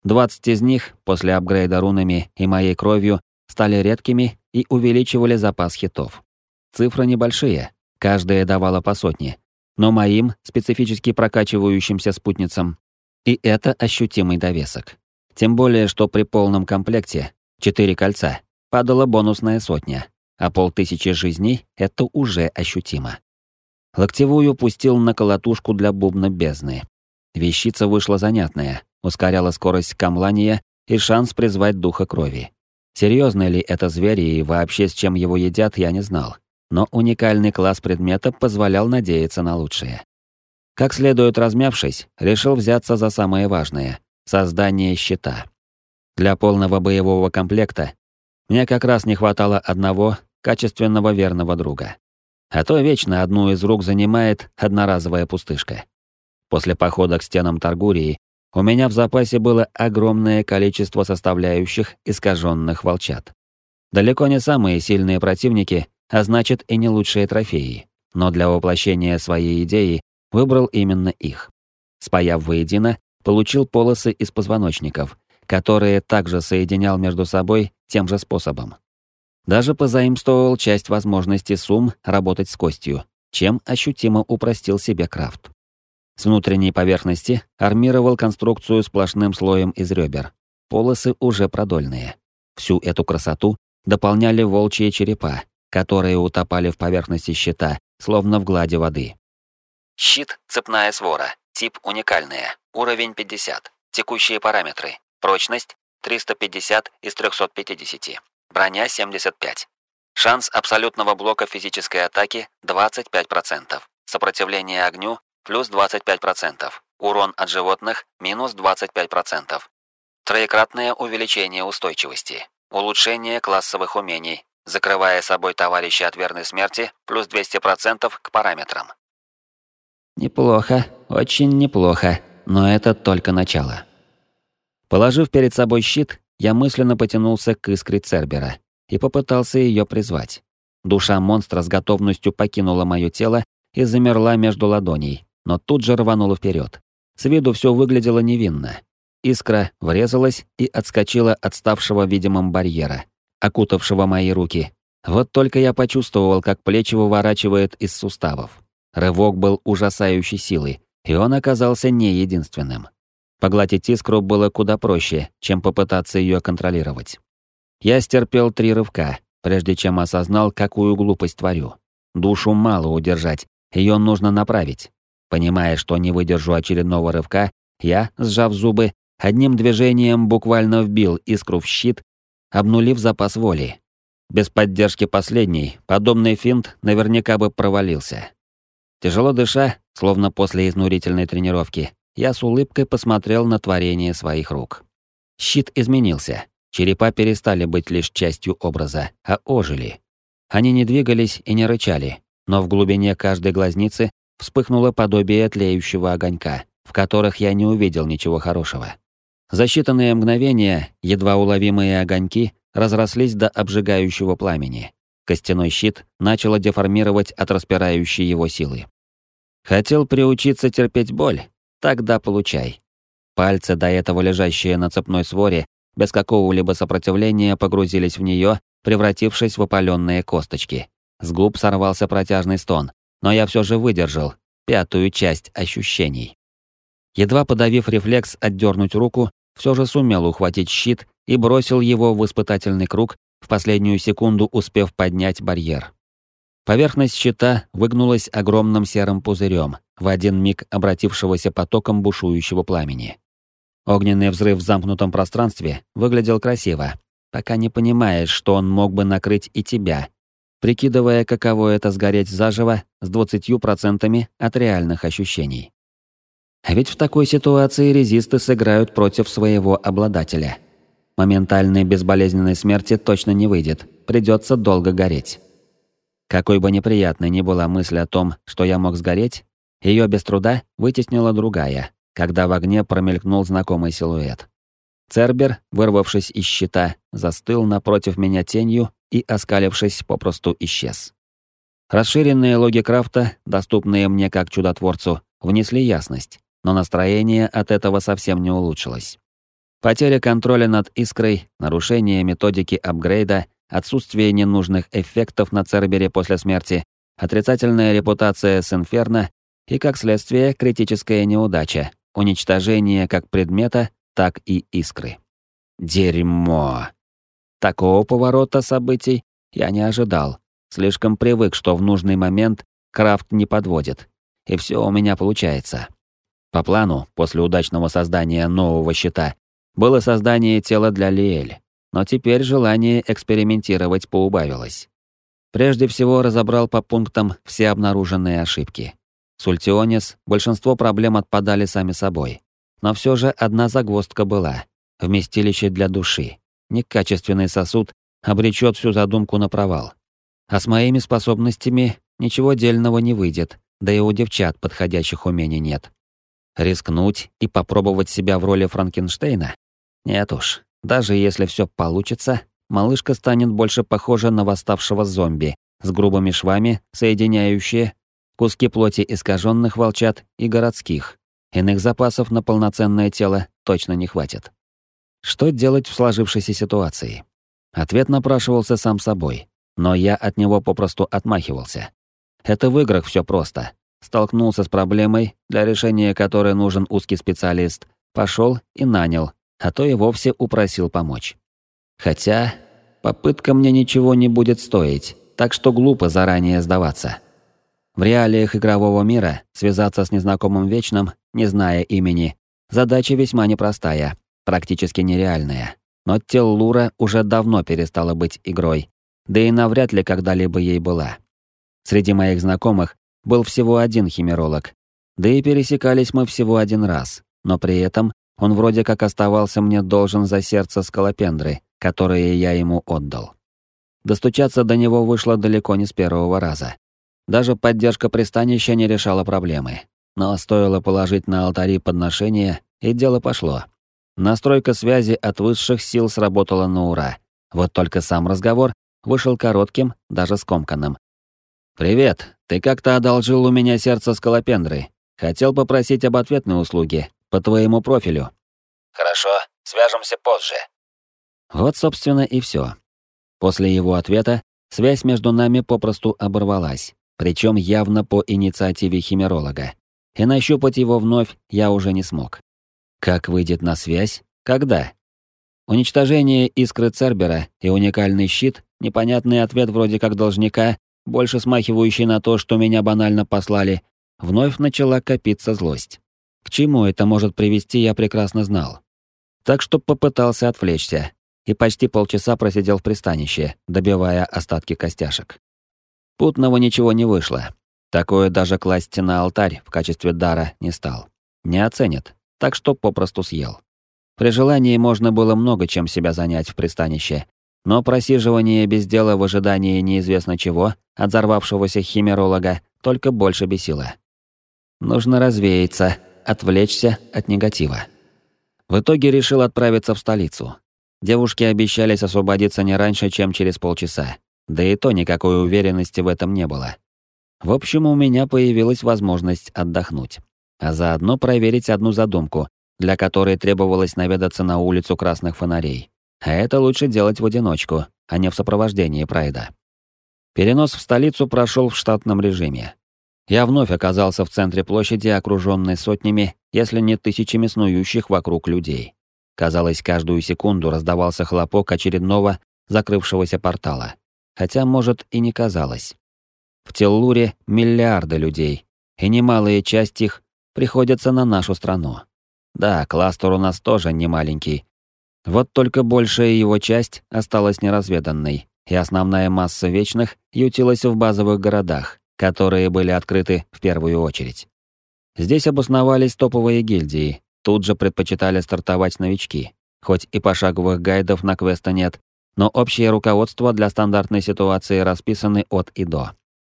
20 из них после апгрейда рунами и моей кровью стали редкими и увеличивали запас хитов. Цифры небольшие, каждая давала по сотне, но моим, специфически прокачивающимся спутницам, и это ощутимый довесок. Тем более, что при полном комплекте четыре кольца падала бонусная сотня, а полтысячи жизней — это уже ощутимо. Локтевую пустил на колотушку для бубна бездны. Вещица вышла занятная, ускоряла скорость камлания и шанс призвать духа крови. Серьезный ли это зверь и вообще с чем его едят, я не знал но уникальный класс предмета позволял надеяться на лучшее. Как следует размявшись, решил взяться за самое важное — создание щита. Для полного боевого комплекта мне как раз не хватало одного качественного верного друга. А то вечно одну из рук занимает одноразовая пустышка. После похода к стенам Таргурии у меня в запасе было огромное количество составляющих искаженных волчат. Далеко не самые сильные противники а значит и не лучшие трофеи, но для воплощения своей идеи выбрал именно их. Спаяв воедино, получил полосы из позвоночников, которые также соединял между собой тем же способом. Даже позаимствовал часть возможностей сумм работать с костью, чем ощутимо упростил себе крафт. С внутренней поверхности армировал конструкцию сплошным слоем из ребер. Полосы уже продольные. Всю эту красоту дополняли волчьи черепа, которые утопали в поверхности щита, словно в глади воды. Щит – цепная свора, тип уникальная, уровень 50, текущие параметры, прочность 350 из 350, броня 75. Шанс абсолютного блока физической атаки 25%, сопротивление огню плюс 25%, урон от животных минус 25%. Троекратное увеличение устойчивости, улучшение классовых умений закрывая собой товарища от верной смерти, плюс 200% к параметрам. Неплохо, очень неплохо, но это только начало. Положив перед собой щит, я мысленно потянулся к искре Цербера и попытался ее призвать. Душа монстра с готовностью покинула мое тело и замерла между ладоней, но тут же рванула вперед. С виду все выглядело невинно. Искра врезалась и отскочила от ставшего видимым барьера, окутавшего мои руки. Вот только я почувствовал, как плечи выворачивает из суставов. Рывок был ужасающей силы, и он оказался не единственным. Поглотить искру было куда проще, чем попытаться ее контролировать. Я стерпел три рывка, прежде чем осознал, какую глупость творю. Душу мало удержать, ее нужно направить. Понимая, что не выдержу очередного рывка, я, сжав зубы, одним движением буквально вбил искру в щит обнулив запас воли. Без поддержки последней, подобный финт наверняка бы провалился. Тяжело дыша, словно после изнурительной тренировки, я с улыбкой посмотрел на творение своих рук. Щит изменился. Черепа перестали быть лишь частью образа, а ожили. Они не двигались и не рычали, но в глубине каждой глазницы вспыхнуло подобие тлеющего огонька, в которых я не увидел ничего хорошего. За считанные мгновения едва уловимые огоньки разрослись до обжигающего пламени. Костяной щит начало деформировать от распирающей его силы. Хотел приучиться терпеть боль? Тогда получай. Пальцы, до этого лежащие на цепной своре, без какого-либо сопротивления погрузились в нее, превратившись в опаленные косточки. С губ сорвался протяжный стон, но я все же выдержал пятую часть ощущений. Едва подавив рефлекс отдернуть руку, все же сумел ухватить щит и бросил его в испытательный круг, в последнюю секунду успев поднять барьер. Поверхность щита выгнулась огромным серым пузырем, в один миг обратившегося потоком бушующего пламени. Огненный взрыв в замкнутом пространстве выглядел красиво, пока не понимаешь, что он мог бы накрыть и тебя, прикидывая, каково это сгореть заживо с 20% от реальных ощущений. А ведь в такой ситуации резисты сыграют против своего обладателя. Моментальной безболезненной смерти точно не выйдет, придется долго гореть. Какой бы неприятной ни была мысль о том, что я мог сгореть, ее без труда вытеснила другая, когда в огне промелькнул знакомый силуэт. Цербер, вырвавшись из щита, застыл напротив меня тенью и, оскалившись, попросту исчез. Расширенные логи крафта, доступные мне как чудотворцу, внесли ясность, но настроение от этого совсем не улучшилось. Потеря контроля над искрой, нарушение методики апгрейда — отсутствие ненужных эффектов на Цербере после смерти, отрицательная репутация с Инферно и, как следствие, критическая неудача, уничтожение как предмета, так и искры. Дерьмо. Такого поворота событий я не ожидал. Слишком привык, что в нужный момент крафт не подводит. И все у меня получается. По плану, после удачного создания нового щита, было создание тела для Лиэль но теперь желание экспериментировать поубавилось. Прежде всего разобрал по пунктам все обнаруженные ошибки. С Ультионис большинство проблем отпадали сами собой. Но все же одна загвоздка была. Вместилище для души. Некачественный сосуд обречет всю задумку на провал. А с моими способностями ничего дельного не выйдет, да и у девчат подходящих умений нет. Рискнуть и попробовать себя в роли Франкенштейна? Нет уж, даже если все получится, малышка станет больше похожа на восставшего зомби, с грубыми швами, соединяющие куски плоти искаженных волчат и городских. Иных запасов на полноценное тело точно не хватит. Что делать в сложившейся ситуации? Ответ напрашивался сам собой, но я от него попросту отмахивался. Это в играх все просто. Столкнулся с проблемой, для решения которой нужен узкий специалист, пошел и нанял, а то и вовсе упросил помочь. Хотя попытка мне ничего не будет стоить, так что глупо заранее сдаваться. В реалиях игрового мира связаться с незнакомым вечным, не зная имени, задача весьма непростая, практически нереальная. Но Теллура уже давно перестала быть игрой, да и навряд ли когда-либо ей была. Среди моих знакомых был всего один химеролог, да и пересекались мы всего один раз, но при этом он вроде как оставался мне должен за сердце скалопендры, которые я ему отдал. Достучаться до него вышло далеко не с первого раза. Даже поддержка пристанища не решала проблемы. Но стоило положить на алтари подношения, и дело пошло. Настройка связи от высших сил сработала на ура. Вот только сам разговор вышел коротким, даже скомканным. «Привет, ты как-то одолжил у меня сердце скалопендры. Хотел попросить об ответной услуге, по твоему профилю». «Хорошо, свяжемся позже». Вот, собственно, и все. После его ответа связь между нами попросту оборвалась, причем явно по инициативе химеролога. И нащупать его вновь я уже не смог. Как выйдет на связь? Когда? Уничтожение искры Цербера и уникальный щит, непонятный ответ вроде как должника, больше смахивающий на то, что меня банально послали, вновь начала копиться злость. К чему это может привести, я прекрасно знал. Так что попытался отвлечься и почти полчаса просидел в пристанище, добивая остатки костяшек. Путного ничего не вышло. Такое даже класть на алтарь в качестве дара не стал. Не оценит, так что попросту съел. При желании можно было много чем себя занять в пристанище, но просиживание без дела в ожидании неизвестно чего от взорвавшегося химеролога только больше бесило. Нужно развеяться, отвлечься от негатива. В итоге решил отправиться в столицу. Девушки обещались освободиться не раньше, чем через полчаса. Да и то никакой уверенности в этом не было. В общем, у меня появилась возможность отдохнуть, а заодно проверить одну задумку, для которой требовалось наведаться на улицу красных фонарей. А это лучше делать в одиночку, а не в сопровождении Прайда. Перенос в столицу прошел в штатном режиме. Я вновь оказался в центре площади, окруженной сотнями, если не тысячами снующих вокруг людей. Казалось, каждую секунду раздавался хлопок очередного закрывшегося портала. Хотя, может, и не казалось. В Теллуре миллиарды людей, и немалая часть их приходится на нашу страну. Да, кластер у нас тоже не маленький, вот только большая его часть осталась неразведанной, и основная масса вечных ютилась в базовых городах, которые были открыты в первую очередь. Здесь обосновались топовые гильдии, тут же предпочитали стартовать новички. Хоть и пошаговых гайдов на квеста нет, но общее руководство для стандартной ситуации расписаны от и до.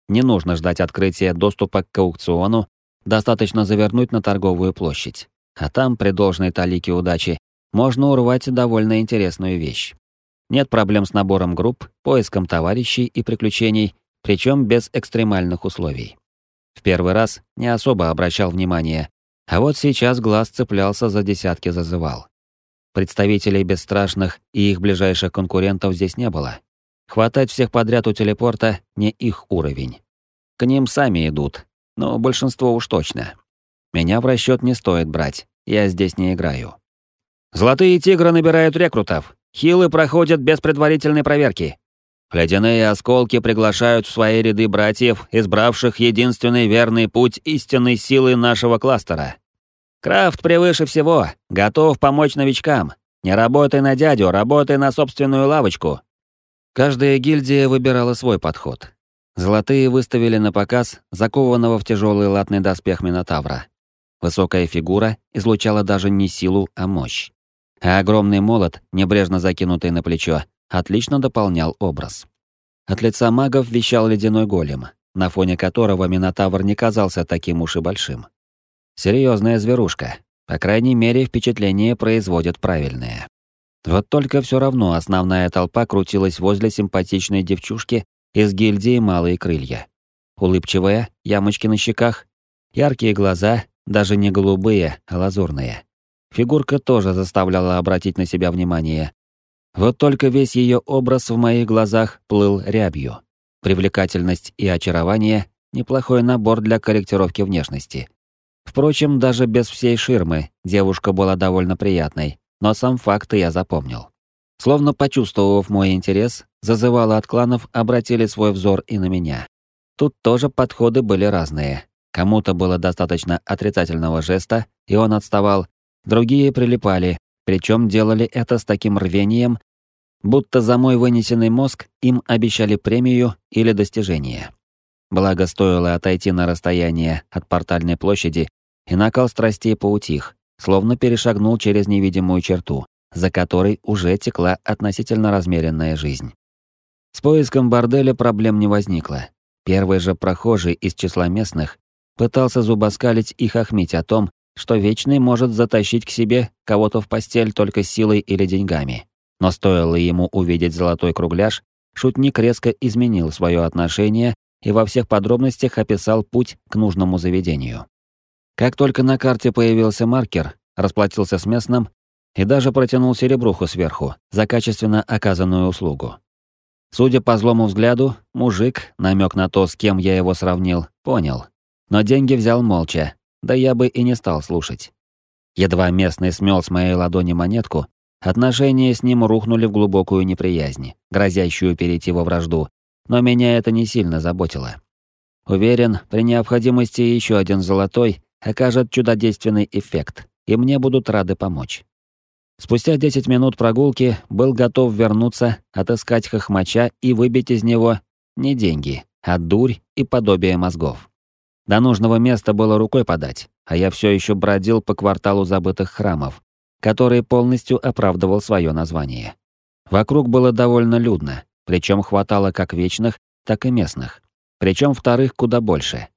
Не нужно ждать открытия доступа к аукциону, достаточно завернуть на торговую площадь. А там, при должной талике удачи, можно урвать довольно интересную вещь. Нет проблем с набором групп, поиском товарищей и приключений, причем без экстремальных условий. В первый раз не особо обращал внимание, а вот сейчас глаз цеплялся за десятки зазывал. Представителей бесстрашных и их ближайших конкурентов здесь не было. Хватать всех подряд у телепорта не их уровень. К ним сами идут, но большинство уж точно. Меня в расчет не стоит брать, я здесь не играю. Золотые тигры набирают рекрутов. Хилы проходят без предварительной проверки. Ледяные осколки приглашают в свои ряды братьев, избравших единственный верный путь истинной силы нашего кластера. Крафт превыше всего, готов помочь новичкам. Не работай на дядю, работай на собственную лавочку. Каждая гильдия выбирала свой подход. Золотые выставили на показ закованного в тяжелый латный доспех Минотавра. Высокая фигура излучала даже не силу, а мощь а огромный молот, небрежно закинутый на плечо, отлично дополнял образ. От лица магов вещал ледяной голем, на фоне которого Минотавр не казался таким уж и большим. Серьезная зверушка, по крайней мере, впечатление производит правильное. Вот только все равно основная толпа крутилась возле симпатичной девчушки из гильдии «Малые крылья». Улыбчивая, ямочки на щеках, яркие глаза, даже не голубые, а лазурные. Фигурка тоже заставляла обратить на себя внимание. Вот только весь ее образ в моих глазах плыл рябью. Привлекательность и очарование — неплохой набор для корректировки внешности. Впрочем, даже без всей ширмы девушка была довольно приятной, но сам факт я запомнил. Словно почувствовав мой интерес, зазывалы от кланов обратили свой взор и на меня. Тут тоже подходы были разные. Кому-то было достаточно отрицательного жеста, и он отставал, Другие прилипали, причем делали это с таким рвением, будто за мой вынесенный мозг им обещали премию или достижение. Благо, стоило отойти на расстояние от портальной площади, и накал страстей поутих, словно перешагнул через невидимую черту, за которой уже текла относительно размеренная жизнь. С поиском борделя проблем не возникло. Первый же прохожий из числа местных пытался зубоскалить и хохмить о том, что Вечный может затащить к себе кого-то в постель только силой или деньгами. Но стоило ему увидеть золотой кругляш, шутник резко изменил свое отношение и во всех подробностях описал путь к нужному заведению. Как только на карте появился маркер, расплатился с местным и даже протянул серебруху сверху за качественно оказанную услугу. Судя по злому взгляду, мужик, намек на то, с кем я его сравнил, понял. Но деньги взял молча, да я бы и не стал слушать. Едва местный смел с моей ладони монетку, отношения с ним рухнули в глубокую неприязнь, грозящую перейти во вражду, но меня это не сильно заботило. Уверен, при необходимости еще один золотой окажет чудодейственный эффект, и мне будут рады помочь. Спустя 10 минут прогулки был готов вернуться, отыскать хохмача и выбить из него не деньги, а дурь и подобие мозгов. До нужного места было рукой подать, а я все еще бродил по кварталу забытых храмов, который полностью оправдывал свое название. Вокруг было довольно людно, причем хватало как вечных, так и местных. Причем вторых куда больше.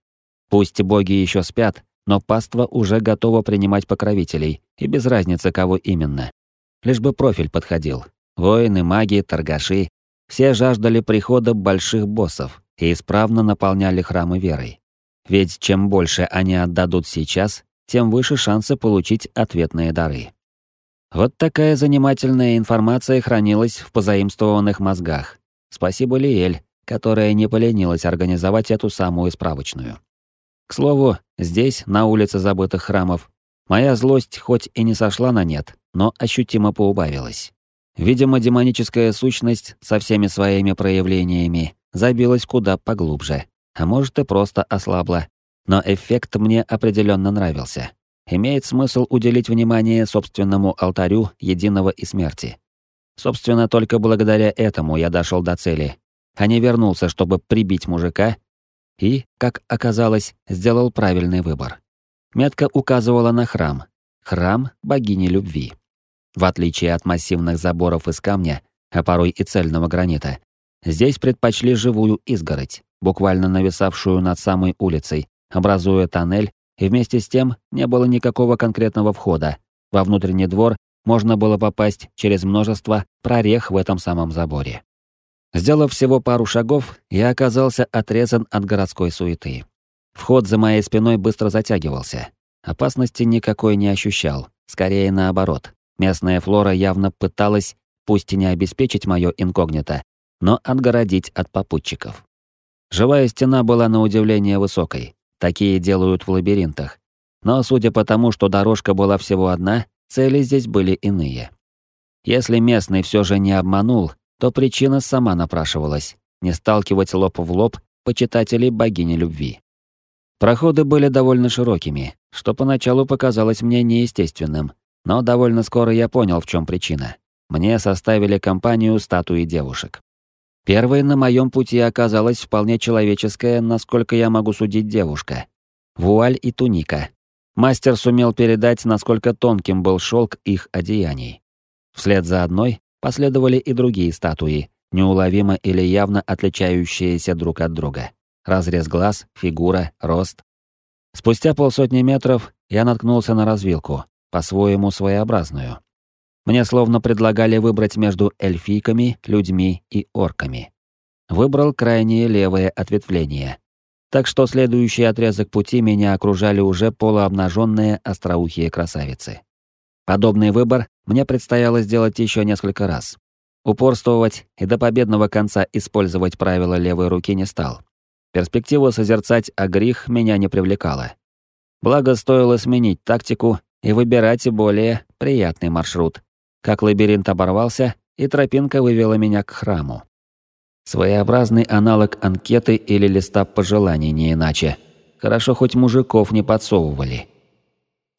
Пусть боги еще спят, но паства уже готова принимать покровителей, и без разницы, кого именно. Лишь бы профиль подходил. Воины, маги, торгаши — все жаждали прихода больших боссов и исправно наполняли храмы верой. Ведь чем больше они отдадут сейчас, тем выше шансы получить ответные дары. Вот такая занимательная информация хранилась в позаимствованных мозгах. Спасибо Лиэль, которая не поленилась организовать эту самую справочную. К слову, здесь, на улице забытых храмов, моя злость хоть и не сошла на нет, но ощутимо поубавилась. Видимо, демоническая сущность со всеми своими проявлениями забилась куда поглубже, а может и просто ослабла. Но эффект мне определенно нравился. Имеет смысл уделить внимание собственному алтарю единого и смерти. Собственно, только благодаря этому я дошел до цели, а не вернулся, чтобы прибить мужика и, как оказалось, сделал правильный выбор. Метка указывала на храм. Храм богини любви. В отличие от массивных заборов из камня, а порой и цельного гранита, здесь предпочли живую изгородь, буквально нависавшую над самой улицей, образуя тоннель, и вместе с тем не было никакого конкретного входа. Во внутренний двор можно было попасть через множество прорех в этом самом заборе. Сделав всего пару шагов, я оказался отрезан от городской суеты. Вход за моей спиной быстро затягивался. Опасности никакой не ощущал, скорее наоборот. Местная флора явно пыталась, пусть и не обеспечить мое инкогнито, но отгородить от попутчиков. Живая стена была на удивление высокой. Такие делают в лабиринтах. Но судя по тому, что дорожка была всего одна, цели здесь были иные. Если местный все же не обманул, то причина сама напрашивалась — не сталкивать лоб в лоб почитателей богини любви. Проходы были довольно широкими, что поначалу показалось мне неестественным, но довольно скоро я понял, в чем причина. Мне составили компанию статуи девушек. Первой на моем пути оказалась вполне человеческая, насколько я могу судить, девушка. Вуаль и туника. Мастер сумел передать, насколько тонким был шелк их одеяний. Вслед за одной Последовали и другие статуи, неуловимо или явно отличающиеся друг от друга. Разрез глаз, фигура, рост. Спустя полсотни метров я наткнулся на развилку, по-своему своеобразную. Мне словно предлагали выбрать между эльфийками, людьми и орками. Выбрал крайнее левое ответвление. Так что следующий отрезок пути меня окружали уже полуобнаженные остроухие красавицы. Подобный выбор мне предстояло сделать еще несколько раз. Упорствовать и до победного конца использовать правила левой руки не стал. Перспектива созерцать Агрих меня не привлекала. Благо, стоило сменить тактику и выбирать более приятный маршрут. Как лабиринт оборвался, и тропинка вывела меня к храму. Своеобразный аналог анкеты или листа пожеланий, не иначе. Хорошо, хоть мужиков не подсовывали.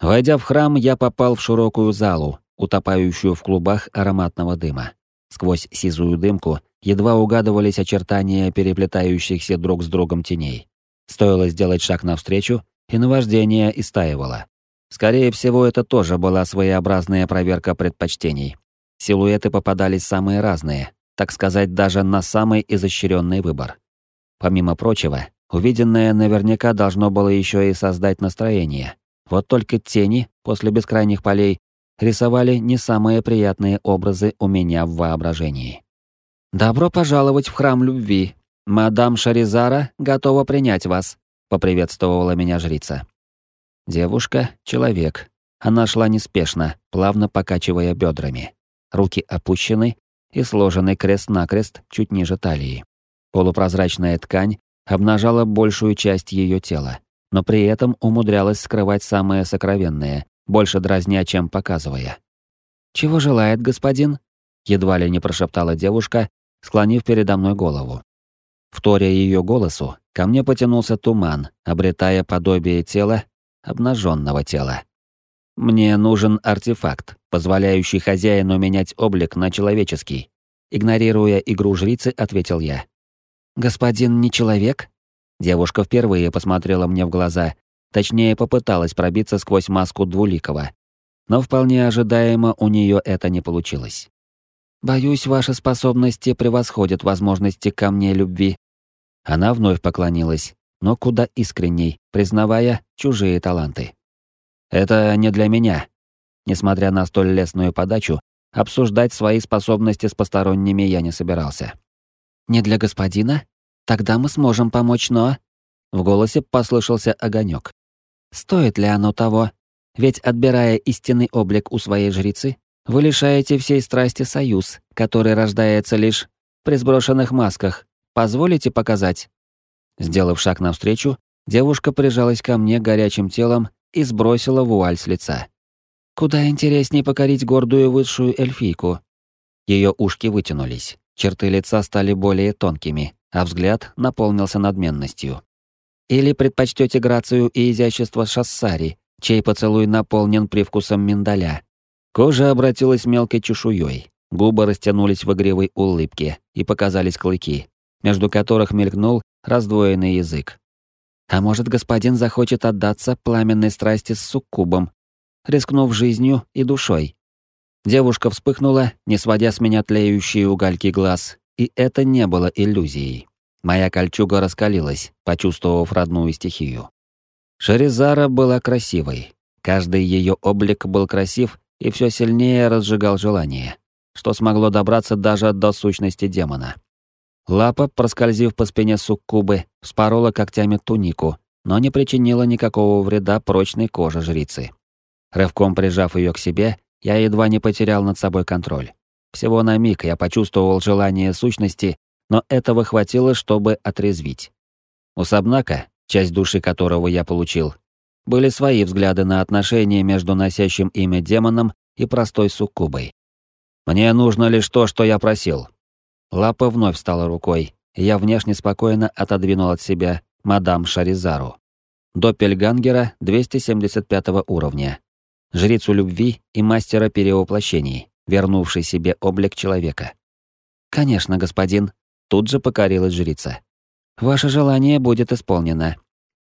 Войдя в храм, я попал в широкую залу, утопающую в клубах ароматного дыма. Сквозь сизую дымку едва угадывались очертания переплетающихся друг с другом теней. Стоило сделать шаг навстречу, и наваждение истаивало. Скорее всего, это тоже была своеобразная проверка предпочтений. Силуэты попадались самые разные, так сказать, даже на самый изощренный выбор. Помимо прочего, увиденное наверняка должно было еще и создать настроение, вот только тени после бескрайних полей рисовали не самые приятные образы у меня в воображении. «Добро пожаловать в храм любви. Мадам Шаризара готова принять вас», — поприветствовала меня жрица. Девушка — человек. Она шла неспешно, плавно покачивая бедрами. Руки опущены и сложены крест-накрест чуть ниже талии. Полупрозрачная ткань обнажала большую часть ее тела но при этом умудрялась скрывать самое сокровенное, больше дразня, чем показывая. «Чего желает господин?» — едва ли не прошептала девушка, склонив передо мной голову. Вторя ее голосу, ко мне потянулся туман, обретая подобие тела, обнаженного тела. «Мне нужен артефакт, позволяющий хозяину менять облик на человеческий», игнорируя игру жрицы, ответил я. «Господин не человек?» Девушка впервые посмотрела мне в глаза, точнее попыталась пробиться сквозь маску двуликого. Но вполне ожидаемо у нее это не получилось. «Боюсь, ваши способности превосходят возможности ко мне любви». Она вновь поклонилась, но куда искренней, признавая чужие таланты. «Это не для меня». Несмотря на столь лестную подачу, обсуждать свои способности с посторонними я не собирался. «Не для господина? Тогда мы сможем помочь, но...» В голосе послышался огонек. «Стоит ли оно того? Ведь, отбирая истинный облик у своей жрицы, вы лишаете всей страсти союз, который рождается лишь при сброшенных масках. Позволите показать?» Сделав шаг навстречу, девушка прижалась ко мне горячим телом и сбросила вуаль с лица. Куда интереснее покорить гордую высшую эльфийку. Ее ушки вытянулись, черты лица стали более тонкими, а взгляд наполнился надменностью. Или предпочтете грацию и изящество шассари, чей поцелуй наполнен привкусом миндаля. Кожа обратилась мелкой чешуей, губы растянулись в игривой улыбке и показались клыки, между которых мелькнул раздвоенный язык. А может, господин захочет отдаться пламенной страсти с суккубом, рискнув жизнью и душой. Девушка вспыхнула, не сводя с меня тлеющие угольки глаз, и это не было иллюзией. Моя кольчуга раскалилась, почувствовав родную стихию. Шаризара была красивой. Каждый ее облик был красив и все сильнее разжигал желание, что смогло добраться даже до сущности демона. Лапа, проскользив по спине суккубы, вспорола когтями тунику, но не причинила никакого вреда прочной коже жрицы. Рывком прижав ее к себе, я едва не потерял над собой контроль. Всего на миг я почувствовал желание сущности, но этого хватило, чтобы отрезвить. У Сабнака, часть души которого я получил, были свои взгляды на отношения между носящим имя демоном и простой суккубой. «Мне нужно лишь то, что я просил». Лапа вновь стала рукой, я внешне спокойно отодвинул от себя мадам Шаризару. Доппельгангера 275 уровня, жрицу любви и мастера перевоплощений, вернувший себе облик человека. «Конечно, господин», — тут же покорилась жрица. «Ваше желание будет исполнено».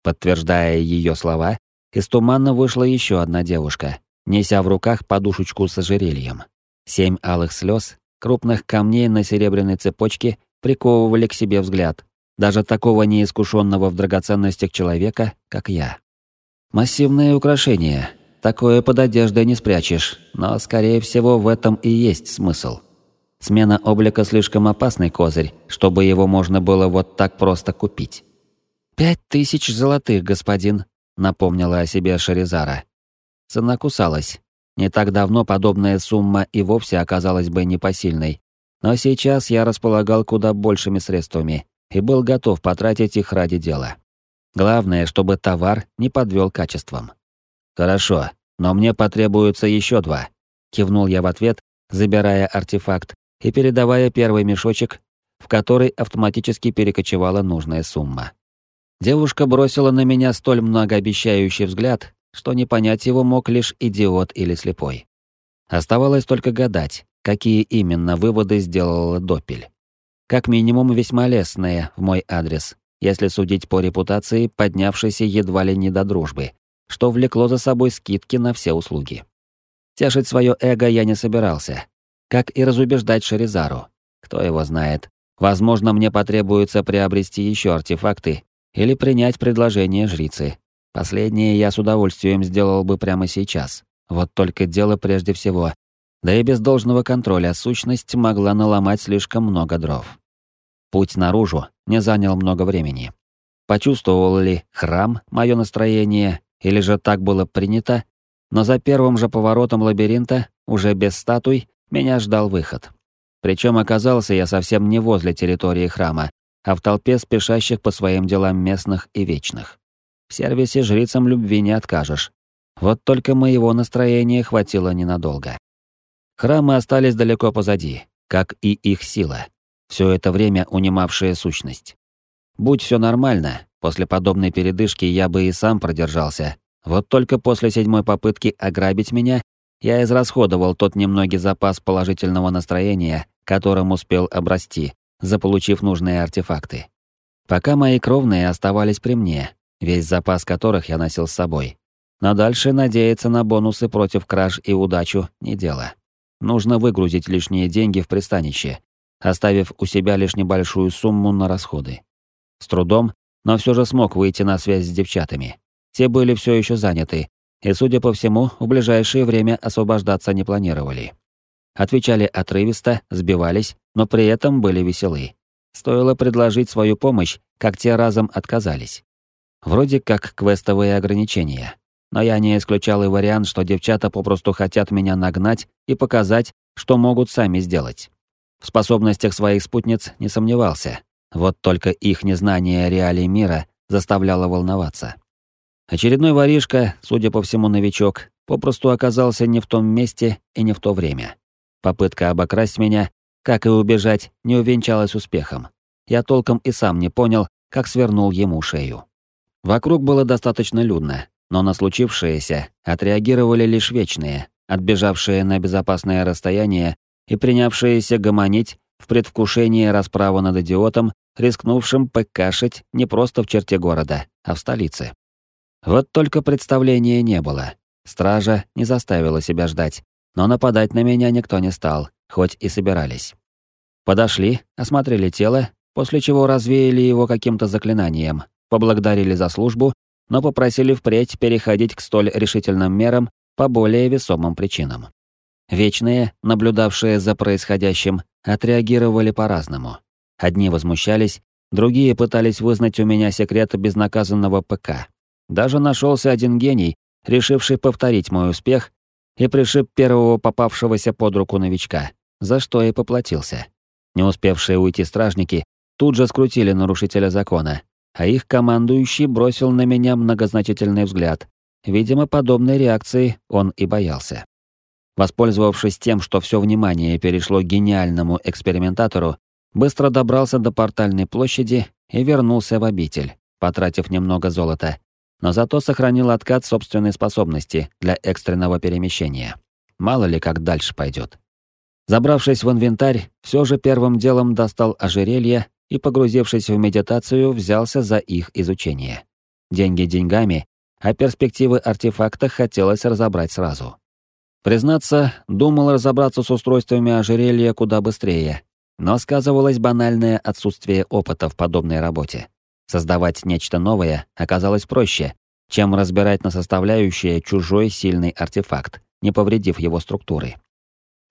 Подтверждая ее слова, из тумана вышла еще одна девушка, неся в руках подушечку с ожерельем. Семь алых слез, крупных камней на серебряной цепочке приковывали к себе взгляд, даже такого неискушенного в драгоценностях человека, как я. Массивное украшение, такое под одеждой не спрячешь, но, скорее всего, в этом и есть смысл. Смена облика слишком опасный козырь, чтобы его можно было вот так просто купить. «Пять тысяч золотых, господин», — напомнила о себе Шаризара. Цена кусалась. Не так давно подобная сумма и вовсе оказалась бы непосильной. Но сейчас я располагал куда большими средствами и был готов потратить их ради дела. Главное, чтобы товар не подвел качеством. «Хорошо, но мне потребуется еще два», — кивнул я в ответ, забирая артефакт и передавая первый мешочек, в который автоматически перекочевала нужная сумма. Девушка бросила на меня столь многообещающий взгляд, что не понять его мог лишь идиот или слепой. Оставалось только гадать, какие именно выводы сделала Допель. Как минимум весьма лестные в мой адрес, если судить по репутации, поднявшейся едва ли не до дружбы, что влекло за собой скидки на все услуги. Тешить свое эго я не собирался, как и разубеждать Шаризару. Кто его знает, возможно, мне потребуется приобрести еще артефакты или принять предложение жрицы. Последнее я с удовольствием сделал бы прямо сейчас. Вот только дело прежде всего. Да и без должного контроля сущность могла наломать слишком много дров. Путь наружу не занял много времени. Почувствовал ли храм мое настроение или же так было принято, но за первым же поворотом лабиринта, уже без статуй, меня ждал выход. Причем оказался я совсем не возле территории храма, а в толпе спешащих по своим делам местных и вечных. В сервисе жрицам любви не откажешь. Вот только моего настроения хватило ненадолго. Храмы остались далеко позади, как и их сила, все это время унимавшая сущность. Будь все нормально, После подобной передышки я бы и сам продержался. Вот только после седьмой попытки ограбить меня я израсходовал тот немногий запас положительного настроения, которым успел обрасти, заполучив нужные артефакты. Пока мои кровные оставались при мне, весь запас которых я носил с собой. Но дальше надеяться на бонусы против краж и удачу не дело. Нужно выгрузить лишние деньги в пристанище, оставив у себя лишь небольшую сумму на расходы. С трудом, но все же смог выйти на связь с девчатами. Те были все еще заняты, и, судя по всему, в ближайшее время освобождаться не планировали. Отвечали отрывисто, сбивались, но при этом были веселы. Стоило предложить свою помощь, как те разом отказались. Вроде как квестовые ограничения. Но я не исключал и вариант, что девчата попросту хотят меня нагнать и показать, что могут сами сделать. В способностях своих спутниц не сомневался. Вот только их незнание реалий мира заставляло волноваться. Очередной воришка, судя по всему новичок, попросту оказался не в том месте и не в то время. Попытка обокрасть меня, как и убежать, не увенчалась успехом. Я толком и сам не понял, как свернул ему шею. Вокруг было достаточно людно, но на случившееся отреагировали лишь вечные, отбежавшие на безопасное расстояние и принявшиеся гомонить в предвкушении расправы над идиотом, рискнувшим покашить не просто в черте города, а в столице. Вот только представления не было. Стража не заставила себя ждать, но нападать на меня никто не стал, хоть и собирались. Подошли, осмотрели тело, после чего развеяли его каким-то заклинанием, поблагодарили за службу, но попросили впредь переходить к столь решительным мерам по более весомым причинам. Вечные, наблюдавшие за происходящим, отреагировали по-разному. Одни возмущались, другие пытались вызнать у меня секрет безнаказанного ПК. Даже нашелся один гений, решивший повторить мой успех и пришиб первого попавшегося под руку новичка, за что и поплатился. Не успевшие уйти стражники тут же скрутили нарушителя закона, а их командующий бросил на меня многозначительный взгляд. Видимо, подобной реакции он и боялся. Воспользовавшись тем, что все внимание перешло гениальному экспериментатору, быстро добрался до портальной площади и вернулся в обитель, потратив немного золота, но зато сохранил откат собственной способности для экстренного перемещения. Мало ли как дальше пойдет. Забравшись в инвентарь, все же первым делом достал ожерелье и, погрузившись в медитацию, взялся за их изучение. Деньги деньгами, а перспективы артефакта хотелось разобрать сразу. Признаться, думал разобраться с устройствами ожерелья куда быстрее, но сказывалось банальное отсутствие опыта в подобной работе. Создавать нечто новое оказалось проще, чем разбирать на составляющие чужой сильный артефакт, не повредив его структуры.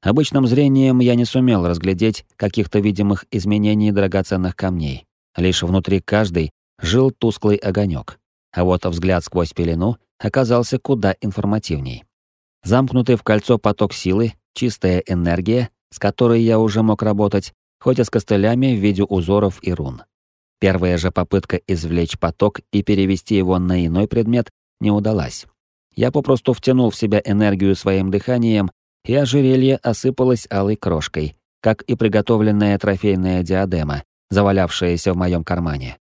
Обычным зрением я не сумел разглядеть каких-то видимых изменений драгоценных камней. Лишь внутри каждой жил тусклый огонек, а вот взгляд сквозь пелену оказался куда информативней. Замкнутый в кольцо поток силы, чистая энергия, с которой я уже мог работать, хоть и с костылями в виде узоров и рун. Первая же попытка извлечь поток и перевести его на иной предмет не удалась. Я попросту втянул в себя энергию своим дыханием, и ожерелье осыпалось алой крошкой, как и приготовленная трофейная диадема, завалявшаяся в моем кармане.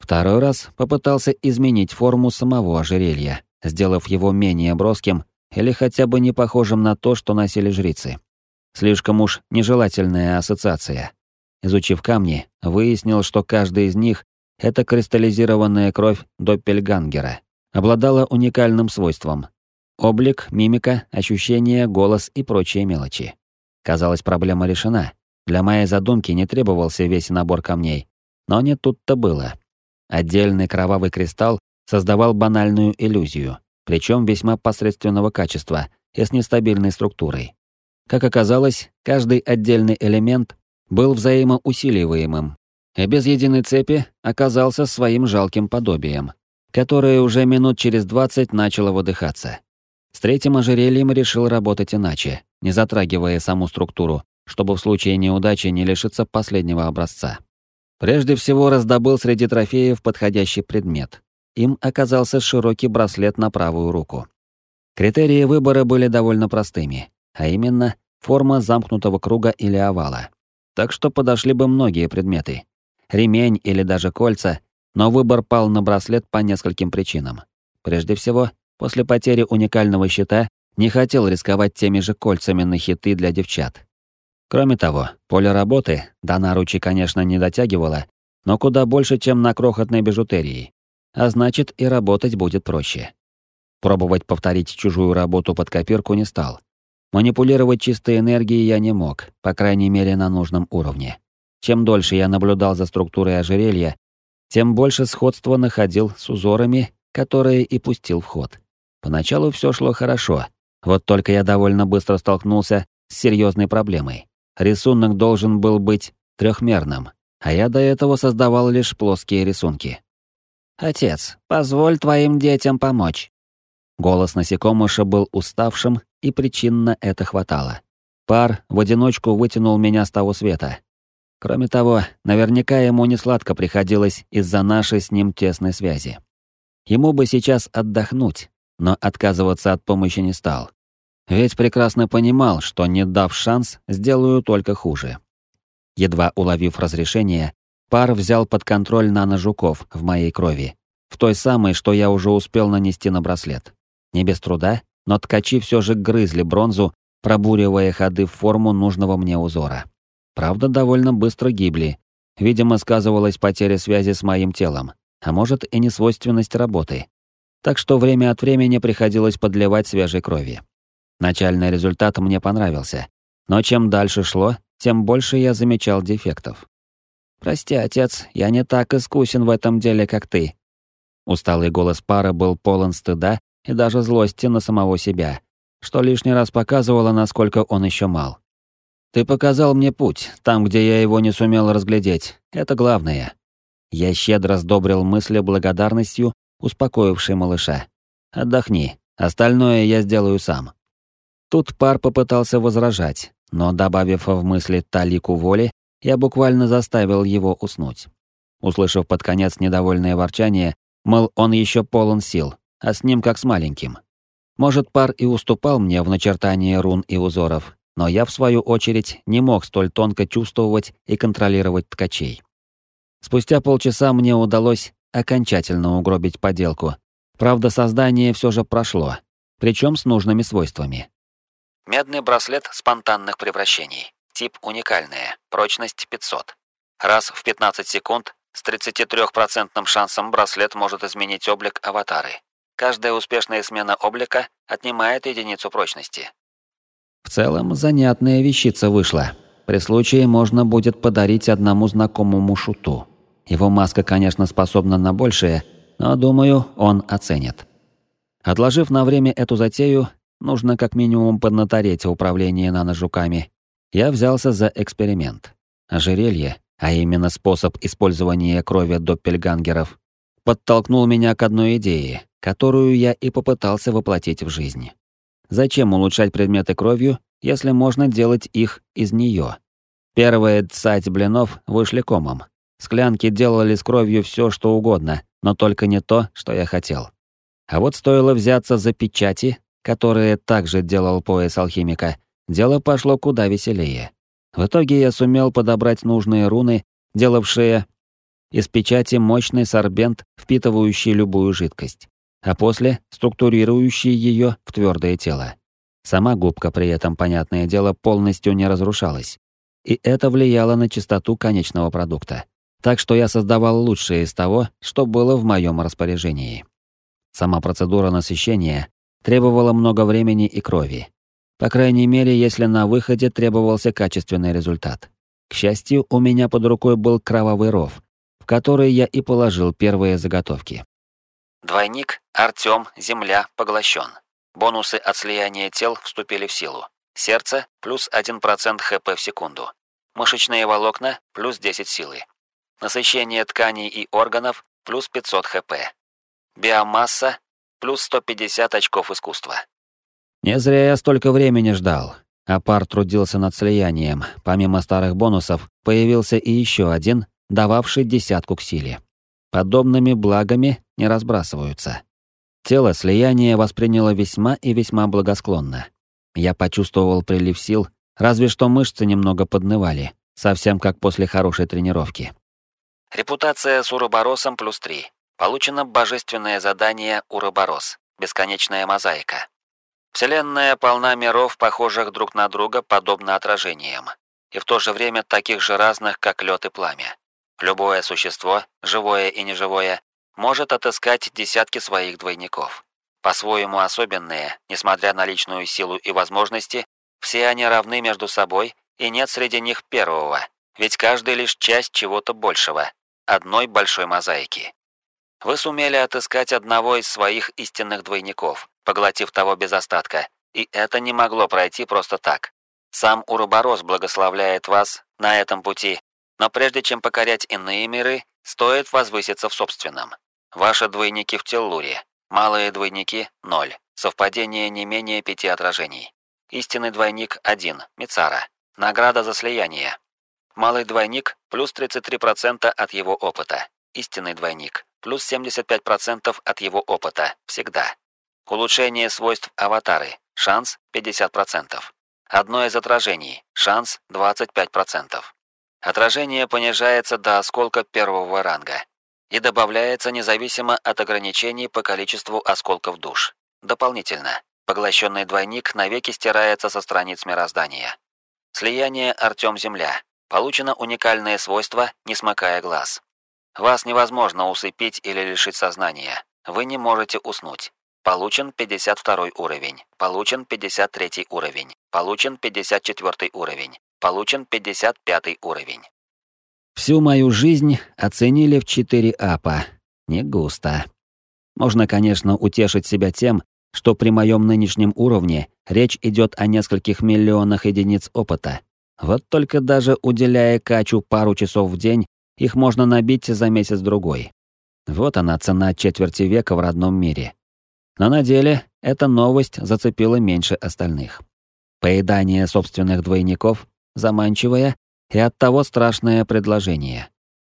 Второй раз попытался изменить форму самого ожерелья, сделав его менее броским или хотя бы не похожим на то, что носили жрицы. Слишком уж нежелательная ассоциация. Изучив камни, выяснил, что каждый из них — это кристаллизированная кровь Доппельгангера. Обладала уникальным свойством. Облик, мимика, ощущения, голос и прочие мелочи. Казалось, проблема решена. Для моей задумки не требовался весь набор камней. Но не тут-то было. Отдельный кровавый кристалл создавал банальную иллюзию, причем весьма посредственного качества и с нестабильной структурой. Как оказалось, каждый отдельный элемент был взаимоусиливаемым, и без единой цепи оказался своим жалким подобием, которое уже минут через двадцать начало выдыхаться. С третьим ожерельем решил работать иначе, не затрагивая саму структуру, чтобы в случае неудачи не лишиться последнего образца. Прежде всего раздобыл среди трофеев подходящий предмет. Им оказался широкий браслет на правую руку. Критерии выбора были довольно простыми, а именно форма замкнутого круга или овала так что подошли бы многие предметы. Ремень или даже кольца, но выбор пал на браслет по нескольким причинам. Прежде всего, после потери уникального щита не хотел рисковать теми же кольцами на хиты для девчат. Кроме того, поле работы до наручи, конечно, не дотягивало, но куда больше, чем на крохотной бижутерии. А значит, и работать будет проще. Пробовать повторить чужую работу под копирку не стал. Манипулировать чистой энергией я не мог, по крайней мере на нужном уровне. Чем дольше я наблюдал за структурой ожерелья, тем больше сходства находил с узорами, которые и пустил в ход. Поначалу все шло хорошо, вот только я довольно быстро столкнулся с серьезной проблемой. Рисунок должен был быть трехмерным, а я до этого создавал лишь плоские рисунки. «Отец, позволь твоим детям помочь». Голос насекомыша был уставшим, и причинно это хватало. Пар в одиночку вытянул меня с того света. Кроме того, наверняка ему не сладко приходилось из-за нашей с ним тесной связи. Ему бы сейчас отдохнуть, но отказываться от помощи не стал. Ведь прекрасно понимал, что не дав шанс, сделаю только хуже. Едва уловив разрешение, пар взял под контроль нано-жуков в моей крови, в той самой, что я уже успел нанести на браслет. Не без труда, но ткачи все же грызли бронзу, пробуривая ходы в форму нужного мне узора. Правда, довольно быстро гибли. Видимо, сказывалась потеря связи с моим телом, а может и несвойственность работы. Так что время от времени приходилось подливать свежей крови. Начальный результат мне понравился, но чем дальше шло, тем больше я замечал дефектов. «Прости, отец, я не так искусен в этом деле, как ты». Усталый голос пара был полон стыда и даже злости на самого себя, что лишний раз показывало, насколько он еще мал. «Ты показал мне путь, там, где я его не сумел разглядеть. Это главное». Я щедро сдобрил мысли благодарностью, успокоившей малыша. «Отдохни, остальное я сделаю сам». Тут пар попытался возражать, но, добавив в мысли талику воли, я буквально заставил его уснуть. Услышав под конец недовольное ворчание, мол, он еще полон сил, а с ним как с маленьким. Может, пар и уступал мне в начертании рун и узоров, но я, в свою очередь, не мог столь тонко чувствовать и контролировать ткачей. Спустя полчаса мне удалось окончательно угробить поделку. Правда, создание все же прошло, причем с нужными свойствами. Медный браслет спонтанных превращений. Тип уникальная. Прочность 500. Раз в 15 секунд с 33% шансом браслет может изменить облик аватары. Каждая успешная смена облика отнимает единицу прочности. В целом, занятная вещица вышла. При случае можно будет подарить одному знакомому шуту. Его маска, конечно, способна на большее, но, думаю, он оценит. Отложив на время эту затею, Нужно как минимум поднатореть управление наножуками. Я взялся за эксперимент. Ожерелье, а именно способ использования крови доппельгангеров, подтолкнул меня к одной идее, которую я и попытался воплотить в жизнь. Зачем улучшать предметы кровью, если можно делать их из нее? Первые цать блинов вышли комом. Склянки делали с кровью все, что угодно, но только не то, что я хотел. А вот стоило взяться за печати, которые также делал пояс алхимика, дело пошло куда веселее. В итоге я сумел подобрать нужные руны, делавшие из печати мощный сорбент, впитывающий любую жидкость, а после структурирующий ее в твердое тело. Сама губка при этом, понятное дело, полностью не разрушалась. И это влияло на чистоту конечного продукта. Так что я создавал лучшее из того, что было в моем распоряжении. Сама процедура насыщения требовало много времени и крови. По крайней мере, если на выходе требовался качественный результат. К счастью, у меня под рукой был кровавый ров, в который я и положил первые заготовки. Двойник, Артём, Земля, поглощен. Бонусы от слияния тел вступили в силу. Сердце плюс 1% ХП в секунду. Мышечные волокна плюс 10 силы. Насыщение тканей и органов плюс 500 ХП. Биомасса плюс 150 очков искусства. Не зря я столько времени ждал. А пар трудился над слиянием. Помимо старых бонусов, появился и еще один, дававший десятку к силе. Подобными благами не разбрасываются. Тело слияния восприняло весьма и весьма благосклонно. Я почувствовал прилив сил, разве что мышцы немного поднывали, совсем как после хорошей тренировки. Репутация с Уроборосом плюс 3. Получено божественное задание Уроборос. Бесконечная мозаика. Вселенная полна миров, похожих друг на друга, подобно отражениям, и в то же время таких же разных, как лед и пламя. Любое существо, живое и неживое, может отыскать десятки своих двойников. По-своему особенные, несмотря на личную силу и возможности, все они равны между собой, и нет среди них первого, ведь каждый лишь часть чего-то большего, одной большой мозаики. Вы сумели отыскать одного из своих истинных двойников, поглотив того без остатка, и это не могло пройти просто так. Сам Уруборос благословляет вас на этом пути, но прежде чем покорять иные миры, стоит возвыситься в собственном. Ваши двойники в Теллуре, малые двойники — ноль, совпадение не менее пяти отражений. Истинный двойник — один, Мицара. Награда за слияние. Малый двойник — плюс 33% от его опыта. Истинный двойник — плюс 75% от его опыта, всегда. Улучшение свойств аватары, шанс 50%. Одно из отражений, шанс 25%. Отражение понижается до осколка первого ранга и добавляется независимо от ограничений по количеству осколков душ. Дополнительно, Поглощенный двойник навеки стирается со страниц мироздания. Слияние Артём-Земля. Получено уникальное свойство, не смыкая глаз. Вас невозможно усыпить или лишить сознания. Вы не можете уснуть. Получен 52 уровень. Получен 53 уровень. Получен 54 уровень. Получен 55 уровень. Всю мою жизнь оценили в 4 апа. Не густо. Можно, конечно, утешить себя тем, что при моем нынешнем уровне речь идет о нескольких миллионах единиц опыта. Вот только даже уделяя качу пару часов в день, их можно набить за месяц-другой. Вот она цена четверти века в родном мире. Но на деле эта новость зацепила меньше остальных. Поедание собственных двойников заманчивое и оттого страшное предложение.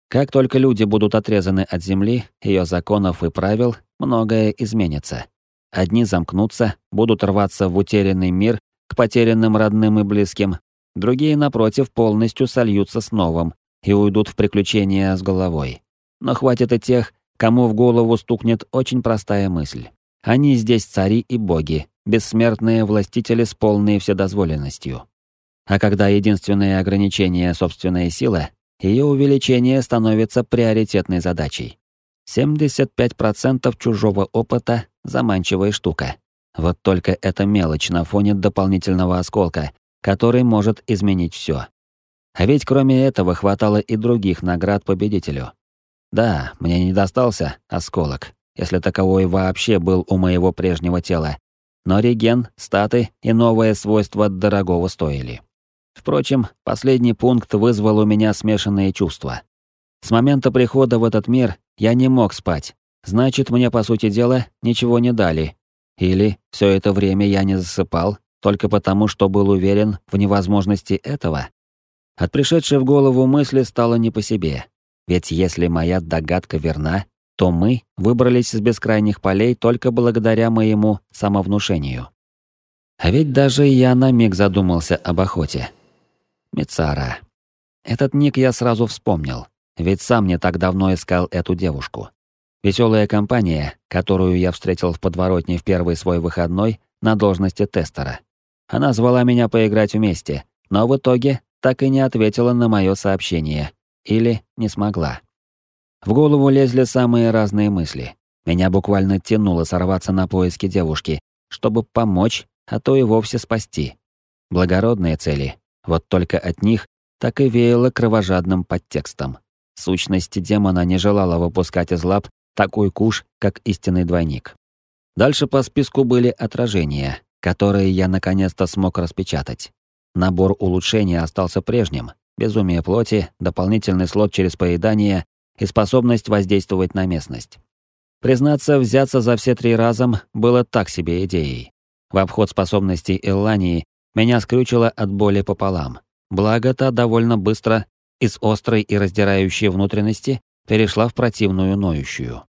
Как только люди будут отрезаны от земли, ее законов и правил, многое изменится. Одни замкнутся, будут рваться в утерянный мир к потерянным родным и близким, другие, напротив, полностью сольются с новым и уйдут в приключения с головой. Но хватит и тех, кому в голову стукнет очень простая мысль. Они здесь цари и боги, бессмертные властители с полной вседозволенностью. А когда единственное ограничение — собственная сила, ее увеличение становится приоритетной задачей. 75% чужого опыта — заманчивая штука. Вот только это мелочь на фоне дополнительного осколка, который может изменить все. А ведь кроме этого хватало и других наград победителю. Да, мне не достался осколок, если таковой вообще был у моего прежнего тела. Но реген, статы и новое свойство дорогого стоили. Впрочем, последний пункт вызвал у меня смешанные чувства. С момента прихода в этот мир я не мог спать. Значит, мне, по сути дела, ничего не дали. Или все это время я не засыпал, только потому, что был уверен в невозможности этого. От пришедшей в голову мысли стало не по себе. Ведь если моя догадка верна, то мы выбрались из бескрайних полей только благодаря моему самовнушению. А ведь даже я на миг задумался об охоте. Мицара. Этот ник я сразу вспомнил. Ведь сам не так давно искал эту девушку. Веселая компания, которую я встретил в подворотне в первый свой выходной на должности тестера. Она звала меня поиграть вместе, но в итоге так и не ответила на мое сообщение. Или не смогла. В голову лезли самые разные мысли. Меня буквально тянуло сорваться на поиски девушки, чтобы помочь, а то и вовсе спасти. Благородные цели, вот только от них так и веяло кровожадным подтекстом. Сущность демона не желала выпускать из лап такой куш, как истинный двойник. Дальше по списку были отражения, которые я наконец-то смог распечатать. Набор улучшений остался прежним. Безумие плоти, дополнительный слот через поедание и способность воздействовать на местность. Признаться, взяться за все три разом было так себе идеей. В обход способностей Эллании меня скрючило от боли пополам. Благо, та довольно быстро из острой и раздирающей внутренности перешла в противную ноющую.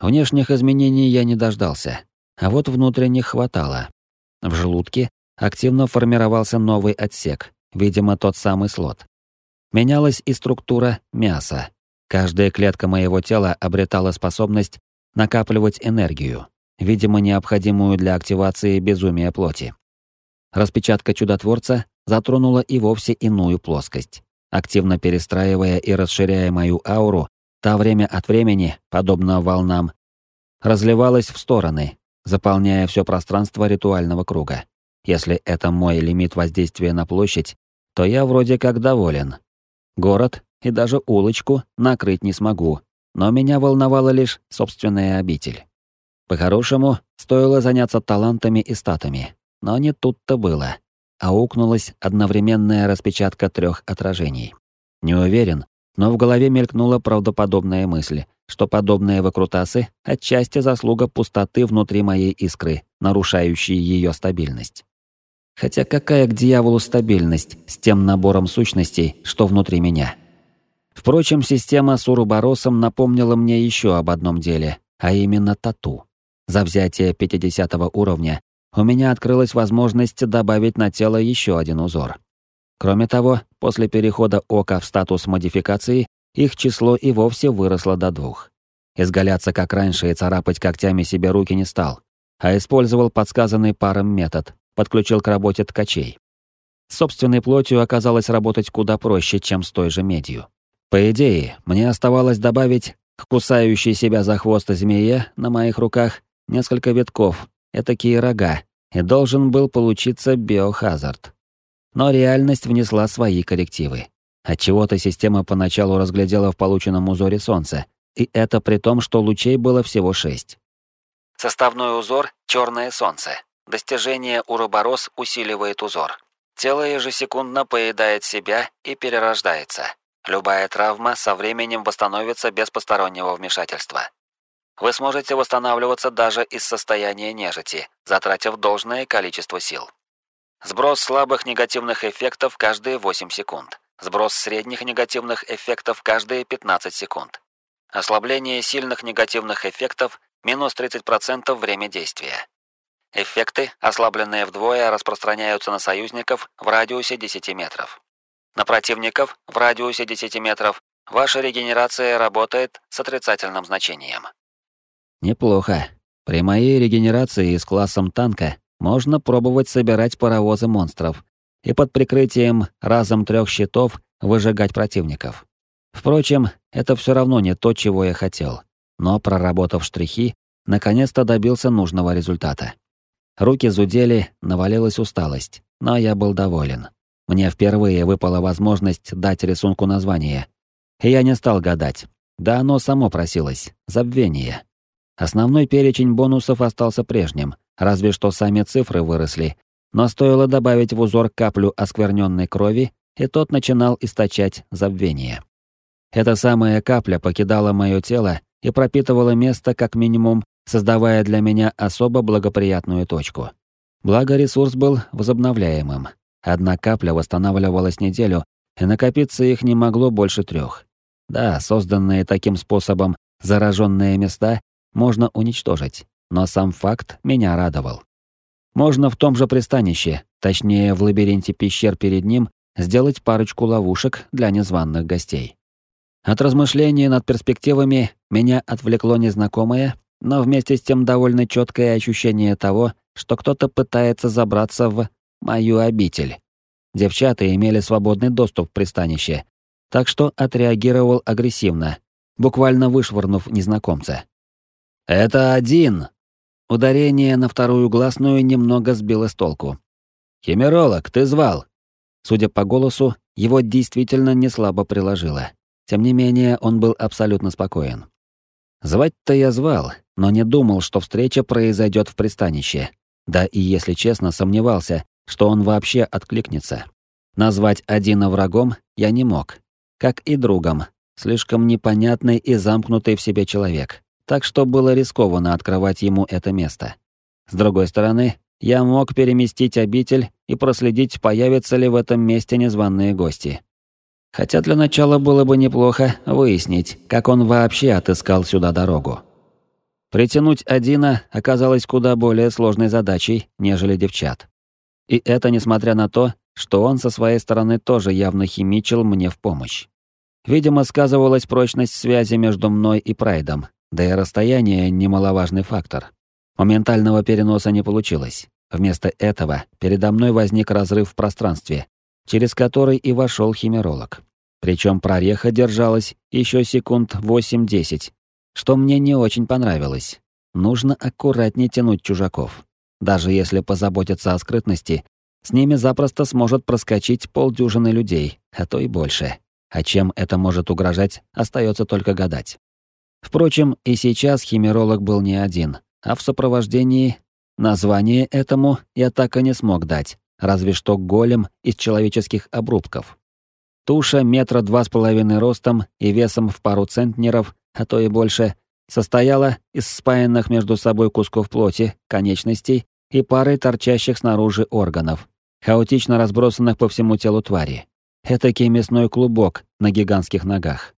Внешних изменений я не дождался, а вот внутренних хватало. В желудке активно формировался новый отсек, видимо, тот самый слот. Менялась и структура мяса. Каждая клетка моего тела обретала способность накапливать энергию, видимо, необходимую для активации безумия плоти. Распечатка чудотворца затронула и вовсе иную плоскость активно перестраивая и расширяя мою ауру, та время от времени, подобно волнам, разливалась в стороны, заполняя все пространство ритуального круга. Если это мой лимит воздействия на площадь, то я вроде как доволен. Город и даже улочку накрыть не смогу, но меня волновала лишь собственная обитель. По-хорошему, стоило заняться талантами и статами, но не тут-то было. Аукнулась одновременная распечатка трех отражений. Не уверен, но в голове мелькнула правдоподобная мысль, что подобные выкрутасы — отчасти заслуга пустоты внутри моей искры, нарушающей ее стабильность. Хотя какая к дьяволу стабильность с тем набором сущностей, что внутри меня? Впрочем, система с Уруборосом напомнила мне еще об одном деле, а именно тату. За взятие 50 уровня у меня открылась возможность добавить на тело еще один узор. Кроме того, после перехода ока в статус модификации, их число и вовсе выросло до двух. Изгаляться как раньше и царапать когтями себе руки не стал, а использовал подсказанный паром метод, подключил к работе ткачей. С собственной плотью оказалось работать куда проще, чем с той же медью. По идее, мне оставалось добавить к кусающей себя за хвост змее на моих руках несколько витков, этакие рога, и должен был получиться биохазард. Но реальность внесла свои коррективы. Отчего-то система поначалу разглядела в полученном узоре солнце, и это при том, что лучей было всего шесть. Составной узор — черное солнце. Достижение Уроборос усиливает узор. Тело ежесекундно поедает себя и перерождается. Любая травма со временем восстановится без постороннего вмешательства. Вы сможете восстанавливаться даже из состояния нежити, затратив должное количество сил. Сброс слабых негативных эффектов каждые 8 секунд. Сброс средних негативных эффектов каждые 15 секунд. Ослабление сильных негативных эффектов минус 30% время действия. Эффекты, ослабленные вдвое, распространяются на союзников в радиусе 10 метров. На противников в радиусе 10 метров ваша регенерация работает с отрицательным значением. Неплохо. При моей регенерации с классом танка можно пробовать собирать паровозы монстров и под прикрытием разом трех щитов выжигать противников. Впрочем, это все равно не то, чего я хотел. Но проработав штрихи, наконец-то добился нужного результата. Руки зудели, навалилась усталость, но я был доволен. Мне впервые выпала возможность дать рисунку название. И я не стал гадать. Да оно само просилось. Забвение. Основной перечень бонусов остался прежним, разве что сами цифры выросли, но стоило добавить в узор каплю оскверненной крови, и тот начинал источать забвение. Эта самая капля покидала мое тело и пропитывала место как минимум, создавая для меня особо благоприятную точку. Благо ресурс был возобновляемым. Одна капля восстанавливалась неделю, и накопиться их не могло больше трех. Да, созданные таким способом зараженные места можно уничтожить, но сам факт меня радовал. Можно в том же пристанище, точнее в лабиринте пещер перед ним, сделать парочку ловушек для незваных гостей. От размышления над перспективами меня отвлекло незнакомое, но вместе с тем довольно четкое ощущение того, что кто-то пытается забраться в мою обитель. Девчата имели свободный доступ в пристанище, так что отреагировал агрессивно, буквально вышвырнув незнакомца. «Это один!» Ударение на вторую гласную немного сбило с толку. «Химеролог, ты звал!» Судя по голосу, его действительно не слабо приложило. Тем не менее, он был абсолютно спокоен. Звать-то я звал, но не думал, что встреча произойдет в пристанище. Да и, если честно, сомневался, что он вообще откликнется. Назвать Адина врагом я не мог. Как и другом. Слишком непонятный и замкнутый в себе человек так что было рискованно открывать ему это место. С другой стороны, я мог переместить обитель и проследить, появятся ли в этом месте незваные гости. Хотя для начала было бы неплохо выяснить, как он вообще отыскал сюда дорогу. Притянуть Адина оказалось куда более сложной задачей, нежели девчат. И это несмотря на то, что он со своей стороны тоже явно химичил мне в помощь. Видимо, сказывалась прочность связи между мной и Прайдом, да и расстояние — немаловажный фактор. Моментального переноса не получилось. Вместо этого передо мной возник разрыв в пространстве, через который и вошел химеролог. Причем прореха держалась еще секунд 8-10, что мне не очень понравилось. Нужно аккуратнее тянуть чужаков. Даже если позаботиться о скрытности, с ними запросто сможет проскочить полдюжины людей, а то и больше. А чем это может угрожать, остается только гадать. Впрочем, и сейчас химеролог был не один, а в сопровождении... Название этому я так и не смог дать, разве что голем из человеческих обрубков. Туша метра два с половиной ростом и весом в пару центнеров, а то и больше, состояла из спаянных между собой кусков плоти, конечностей и пары торчащих снаружи органов, хаотично разбросанных по всему телу твари. Этакий мясной клубок на гигантских ногах.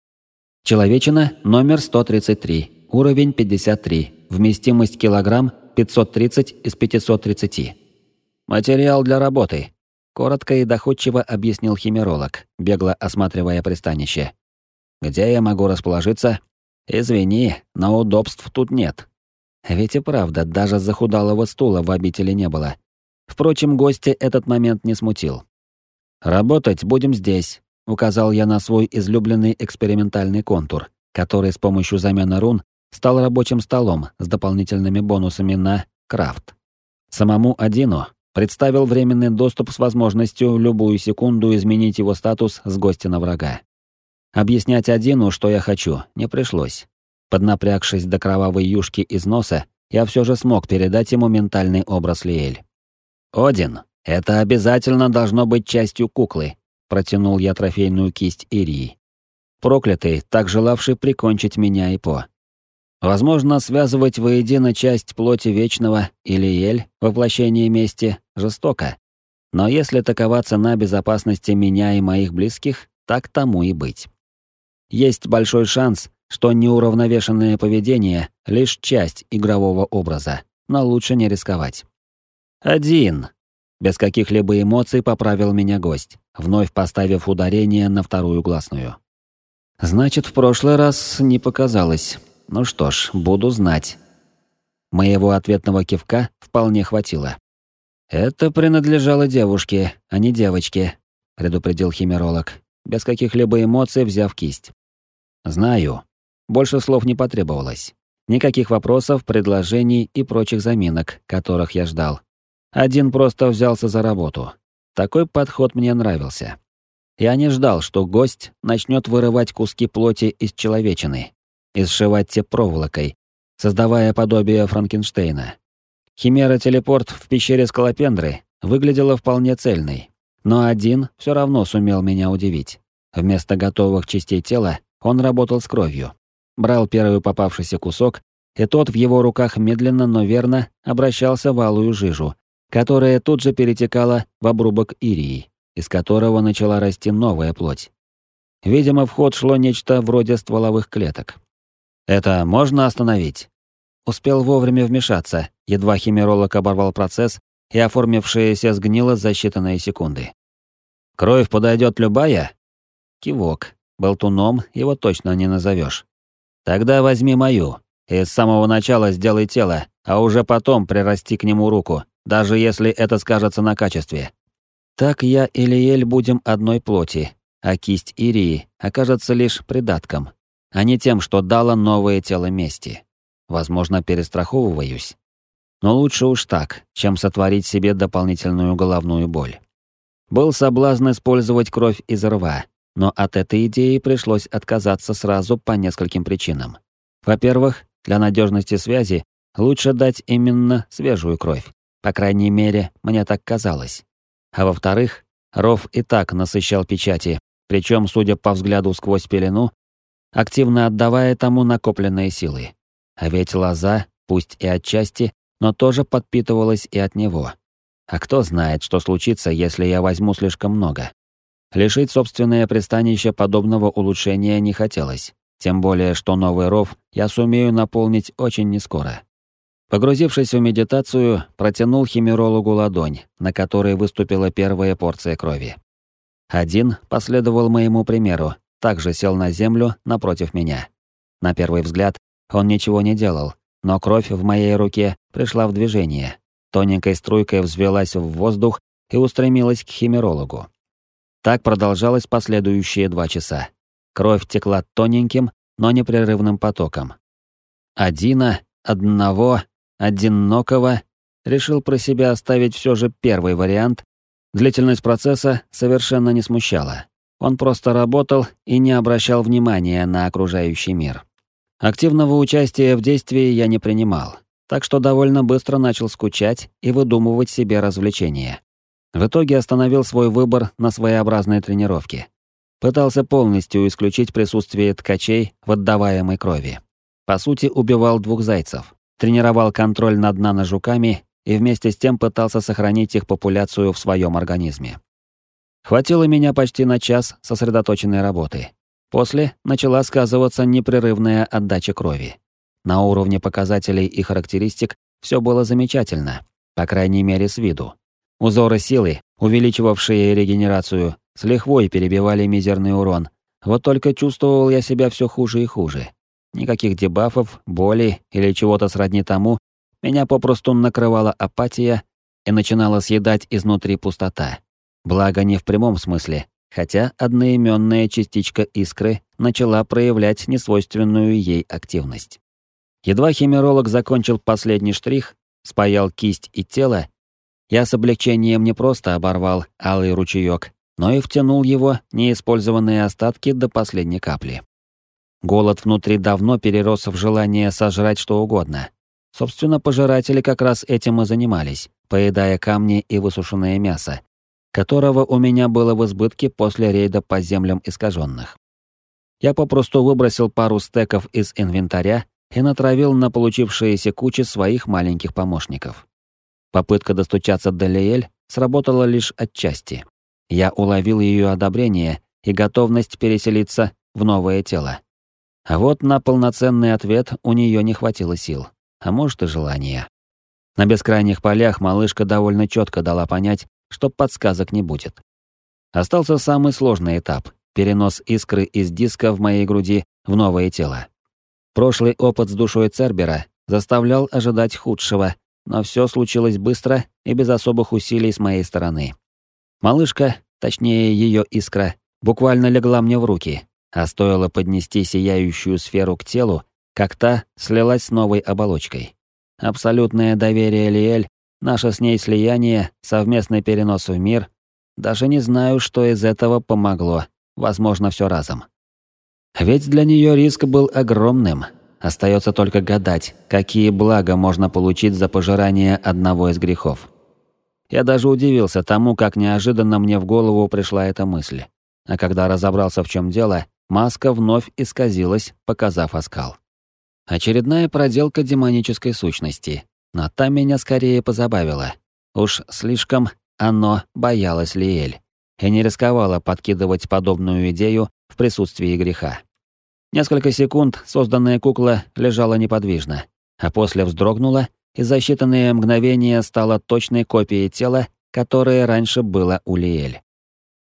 Человечина номер 133, уровень 53, вместимость килограмм 530 из 530. Материал для работы. Коротко и доходчиво объяснил химеролог, бегло осматривая пристанище. Где я могу расположиться? Извини, но удобств тут нет. Ведь и правда, даже захудалого стула в обители не было. Впрочем, гостя этот момент не смутил. «Работать будем здесь», — указал я на свой излюбленный экспериментальный контур, который с помощью замены рун стал рабочим столом с дополнительными бонусами на крафт. Самому Адину представил временный доступ с возможностью в любую секунду изменить его статус с гостя на врага. Объяснять Адину, что я хочу, не пришлось. Поднапрягшись до кровавой юшки из носа, я все же смог передать ему ментальный образ Лиэль. «Один, это обязательно должно быть частью куклы», — протянул я трофейную кисть Ирии. Проклятый, так желавший прикончить меня и По. Возможно, связывать воедино часть плоти Вечного или Эль, воплощение мести, жестоко. Но если такова цена безопасности меня и моих близких, так тому и быть. Есть большой шанс, что неуравновешенное поведение — лишь часть игрового образа, но лучше не рисковать. «Один!» Без каких-либо эмоций поправил меня гость, вновь поставив ударение на вторую гласную. «Значит, в прошлый раз не показалось. Ну что ж, буду знать». Моего ответного кивка вполне хватило. «Это принадлежало девушке, а не девочке», — предупредил химеролог, без каких-либо эмоций взяв кисть. «Знаю», больше слов не потребовалось. Никаких вопросов, предложений и прочих заминок, которых я ждал. Один просто взялся за работу. Такой подход мне нравился. Я не ждал, что гость начнет вырывать куски плоти из человечины и сшивать те проволокой, создавая подобие Франкенштейна. Химера-телепорт в пещере Скалопендры выглядела вполне цельной, но один все равно сумел меня удивить. Вместо готовых частей тела он работал с кровью брал первый попавшийся кусок, и тот в его руках медленно, но верно обращался в алую жижу, которая тут же перетекала в обрубок ирии, из которого начала расти новая плоть. Видимо, в ход шло нечто вроде стволовых клеток. «Это можно остановить?» Успел вовремя вмешаться, едва химеролог оборвал процесс, и оформившееся сгнило за считанные секунды. «Кровь подойдет любая?» Кивок. Болтуном его точно не назовешь. Тогда возьми мою, и с самого начала сделай тело, а уже потом прирасти к нему руку, даже если это скажется на качестве. Так я и Лиэль будем одной плоти, а кисть Ирии окажется лишь придатком, а не тем, что дало новое тело мести. Возможно, перестраховываюсь. Но лучше уж так, чем сотворить себе дополнительную головную боль. Был соблазн использовать кровь из рва, но от этой идеи пришлось отказаться сразу по нескольким причинам. Во-первых, для надежности связи лучше дать именно свежую кровь. По крайней мере, мне так казалось. А во-вторых, ров и так насыщал печати, причем, судя по взгляду сквозь пелену, активно отдавая тому накопленные силы. А ведь лоза, пусть и отчасти, но тоже подпитывалась и от него. А кто знает, что случится, если я возьму слишком много. Лишить собственное пристанище подобного улучшения не хотелось, тем более что новый ров я сумею наполнить очень нескоро. Погрузившись в медитацию, протянул химерологу ладонь, на которой выступила первая порция крови. Один последовал моему примеру, также сел на землю напротив меня. На первый взгляд он ничего не делал, но кровь в моей руке пришла в движение, тоненькой струйкой взвелась в воздух и устремилась к химерологу. Так продолжалось последующие два часа. Кровь текла тоненьким, но непрерывным потоком. Одина, одного, одинокого решил про себя оставить все же первый вариант. Длительность процесса совершенно не смущала. Он просто работал и не обращал внимания на окружающий мир. Активного участия в действии я не принимал, так что довольно быстро начал скучать и выдумывать себе развлечения. В итоге остановил свой выбор на своеобразной тренировке. Пытался полностью исключить присутствие ткачей в отдаваемой крови. По сути, убивал двух зайцев. Тренировал контроль над наножуками и вместе с тем пытался сохранить их популяцию в своем организме. Хватило меня почти на час сосредоточенной работы. После начала сказываться непрерывная отдача крови. На уровне показателей и характеристик все было замечательно, по крайней мере с виду. Узоры силы, увеличивавшие регенерацию, с лихвой перебивали мизерный урон. Вот только чувствовал я себя все хуже и хуже. Никаких дебафов, боли или чего-то сродни тому, меня попросту накрывала апатия и начинала съедать изнутри пустота. Благо не в прямом смысле, хотя одноименная частичка искры начала проявлять несвойственную ей активность. Едва химеролог закончил последний штрих, спаял кисть и тело, я с облегчением не просто оборвал алый ручеёк, но и втянул его неиспользованные остатки до последней капли. Голод внутри давно перерос в желание сожрать что угодно. Собственно, пожиратели как раз этим и занимались, поедая камни и высушенное мясо, которого у меня было в избытке после рейда по землям искаженных. Я попросту выбросил пару стеков из инвентаря и натравил на получившиеся кучи своих маленьких помощников. Попытка достучаться до Лиэль сработала лишь отчасти. Я уловил ее одобрение и готовность переселиться в новое тело. А вот на полноценный ответ у нее не хватило сил, а может и желания. На бескрайних полях малышка довольно четко дала понять, что подсказок не будет. Остался самый сложный этап — перенос искры из диска в моей груди в новое тело. Прошлый опыт с душой Цербера заставлял ожидать худшего, но все случилось быстро и без особых усилий с моей стороны. Малышка, точнее ее искра, буквально легла мне в руки, а стоило поднести сияющую сферу к телу, как та слилась с новой оболочкой. Абсолютное доверие Лиэль наше с ней слияние, совместный перенос в мир. Даже не знаю, что из этого помогло. Возможно, все разом. Ведь для нее риск был огромным. Остается только гадать, какие блага можно получить за пожирание одного из грехов. Я даже удивился тому, как неожиданно мне в голову пришла эта мысль. А когда разобрался, в чем дело, маска вновь исказилась, показав оскал. Очередная проделка демонической сущности, но та меня скорее позабавила. Уж слишком оно боялось Лиэль и не рисковало подкидывать подобную идею в присутствии греха. Несколько секунд созданная кукла лежала неподвижно, а после вздрогнула и за считанные мгновения стала точной копией тела, которое раньше было у Лиэль.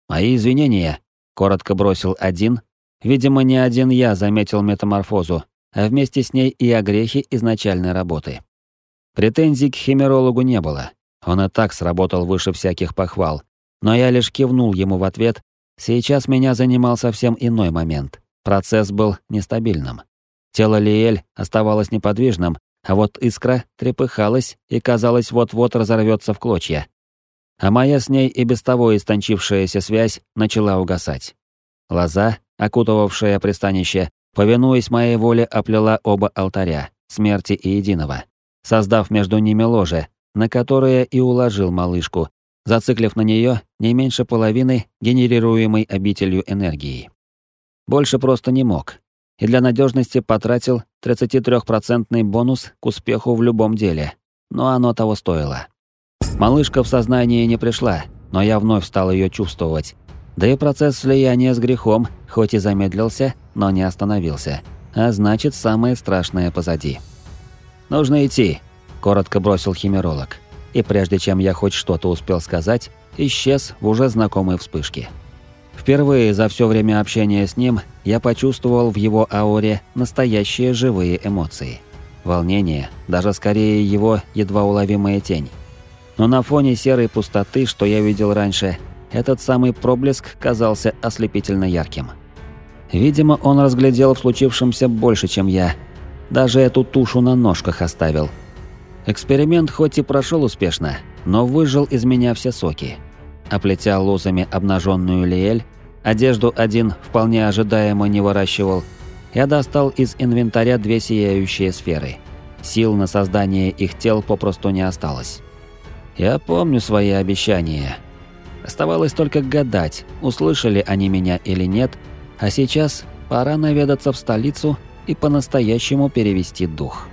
«Мои извинения», — коротко бросил один. Видимо, не один я заметил метаморфозу, а вместе с ней и огрехи изначальной работы. Претензий к химерологу не было. Он и так сработал выше всяких похвал. Но я лишь кивнул ему в ответ. Сейчас меня занимал совсем иной момент. Процесс был нестабильным. Тело Лиэль оставалось неподвижным, а вот искра трепыхалась и, казалось, вот-вот разорвется в клочья. А моя с ней и без того истончившаяся связь начала угасать. Лоза, окутывавшая пристанище, повинуясь моей воле, оплела оба алтаря, смерти и единого создав между ними ложе, на которое и уложил малышку, зациклив на нее не меньше половины генерируемой обителью энергии. Больше просто не мог, и для надежности потратил 33% бонус к успеху в любом деле, но оно того стоило. Малышка в сознание не пришла, но я вновь стал ее чувствовать. Да и процесс слияния с грехом, хоть и замедлился, но не остановился. А значит, самое страшное позади. «Нужно идти», – коротко бросил химеролог. И прежде чем я хоть что-то успел сказать, исчез в уже знакомой вспышке. Впервые за все время общения с ним я почувствовал в его ауре настоящие живые эмоции. Волнение, даже скорее его едва уловимая тень. Но на фоне серой пустоты, что я видел раньше, этот самый проблеск казался ослепительно ярким. Видимо, он разглядел в случившемся больше, чем я. Даже эту тушу на ножках оставил. Эксперимент хоть и прошел успешно, но выжил из меня все соки. Оплетя лозами обнаженную Лиэль, одежду один вполне ожидаемо не выращивал, я достал из инвентаря две сияющие сферы. Сил на создание их тел попросту не осталось. Я помню свои обещания. Оставалось только гадать, услышали они меня или нет, а сейчас пора наведаться в столицу и по-настоящему перевести дух.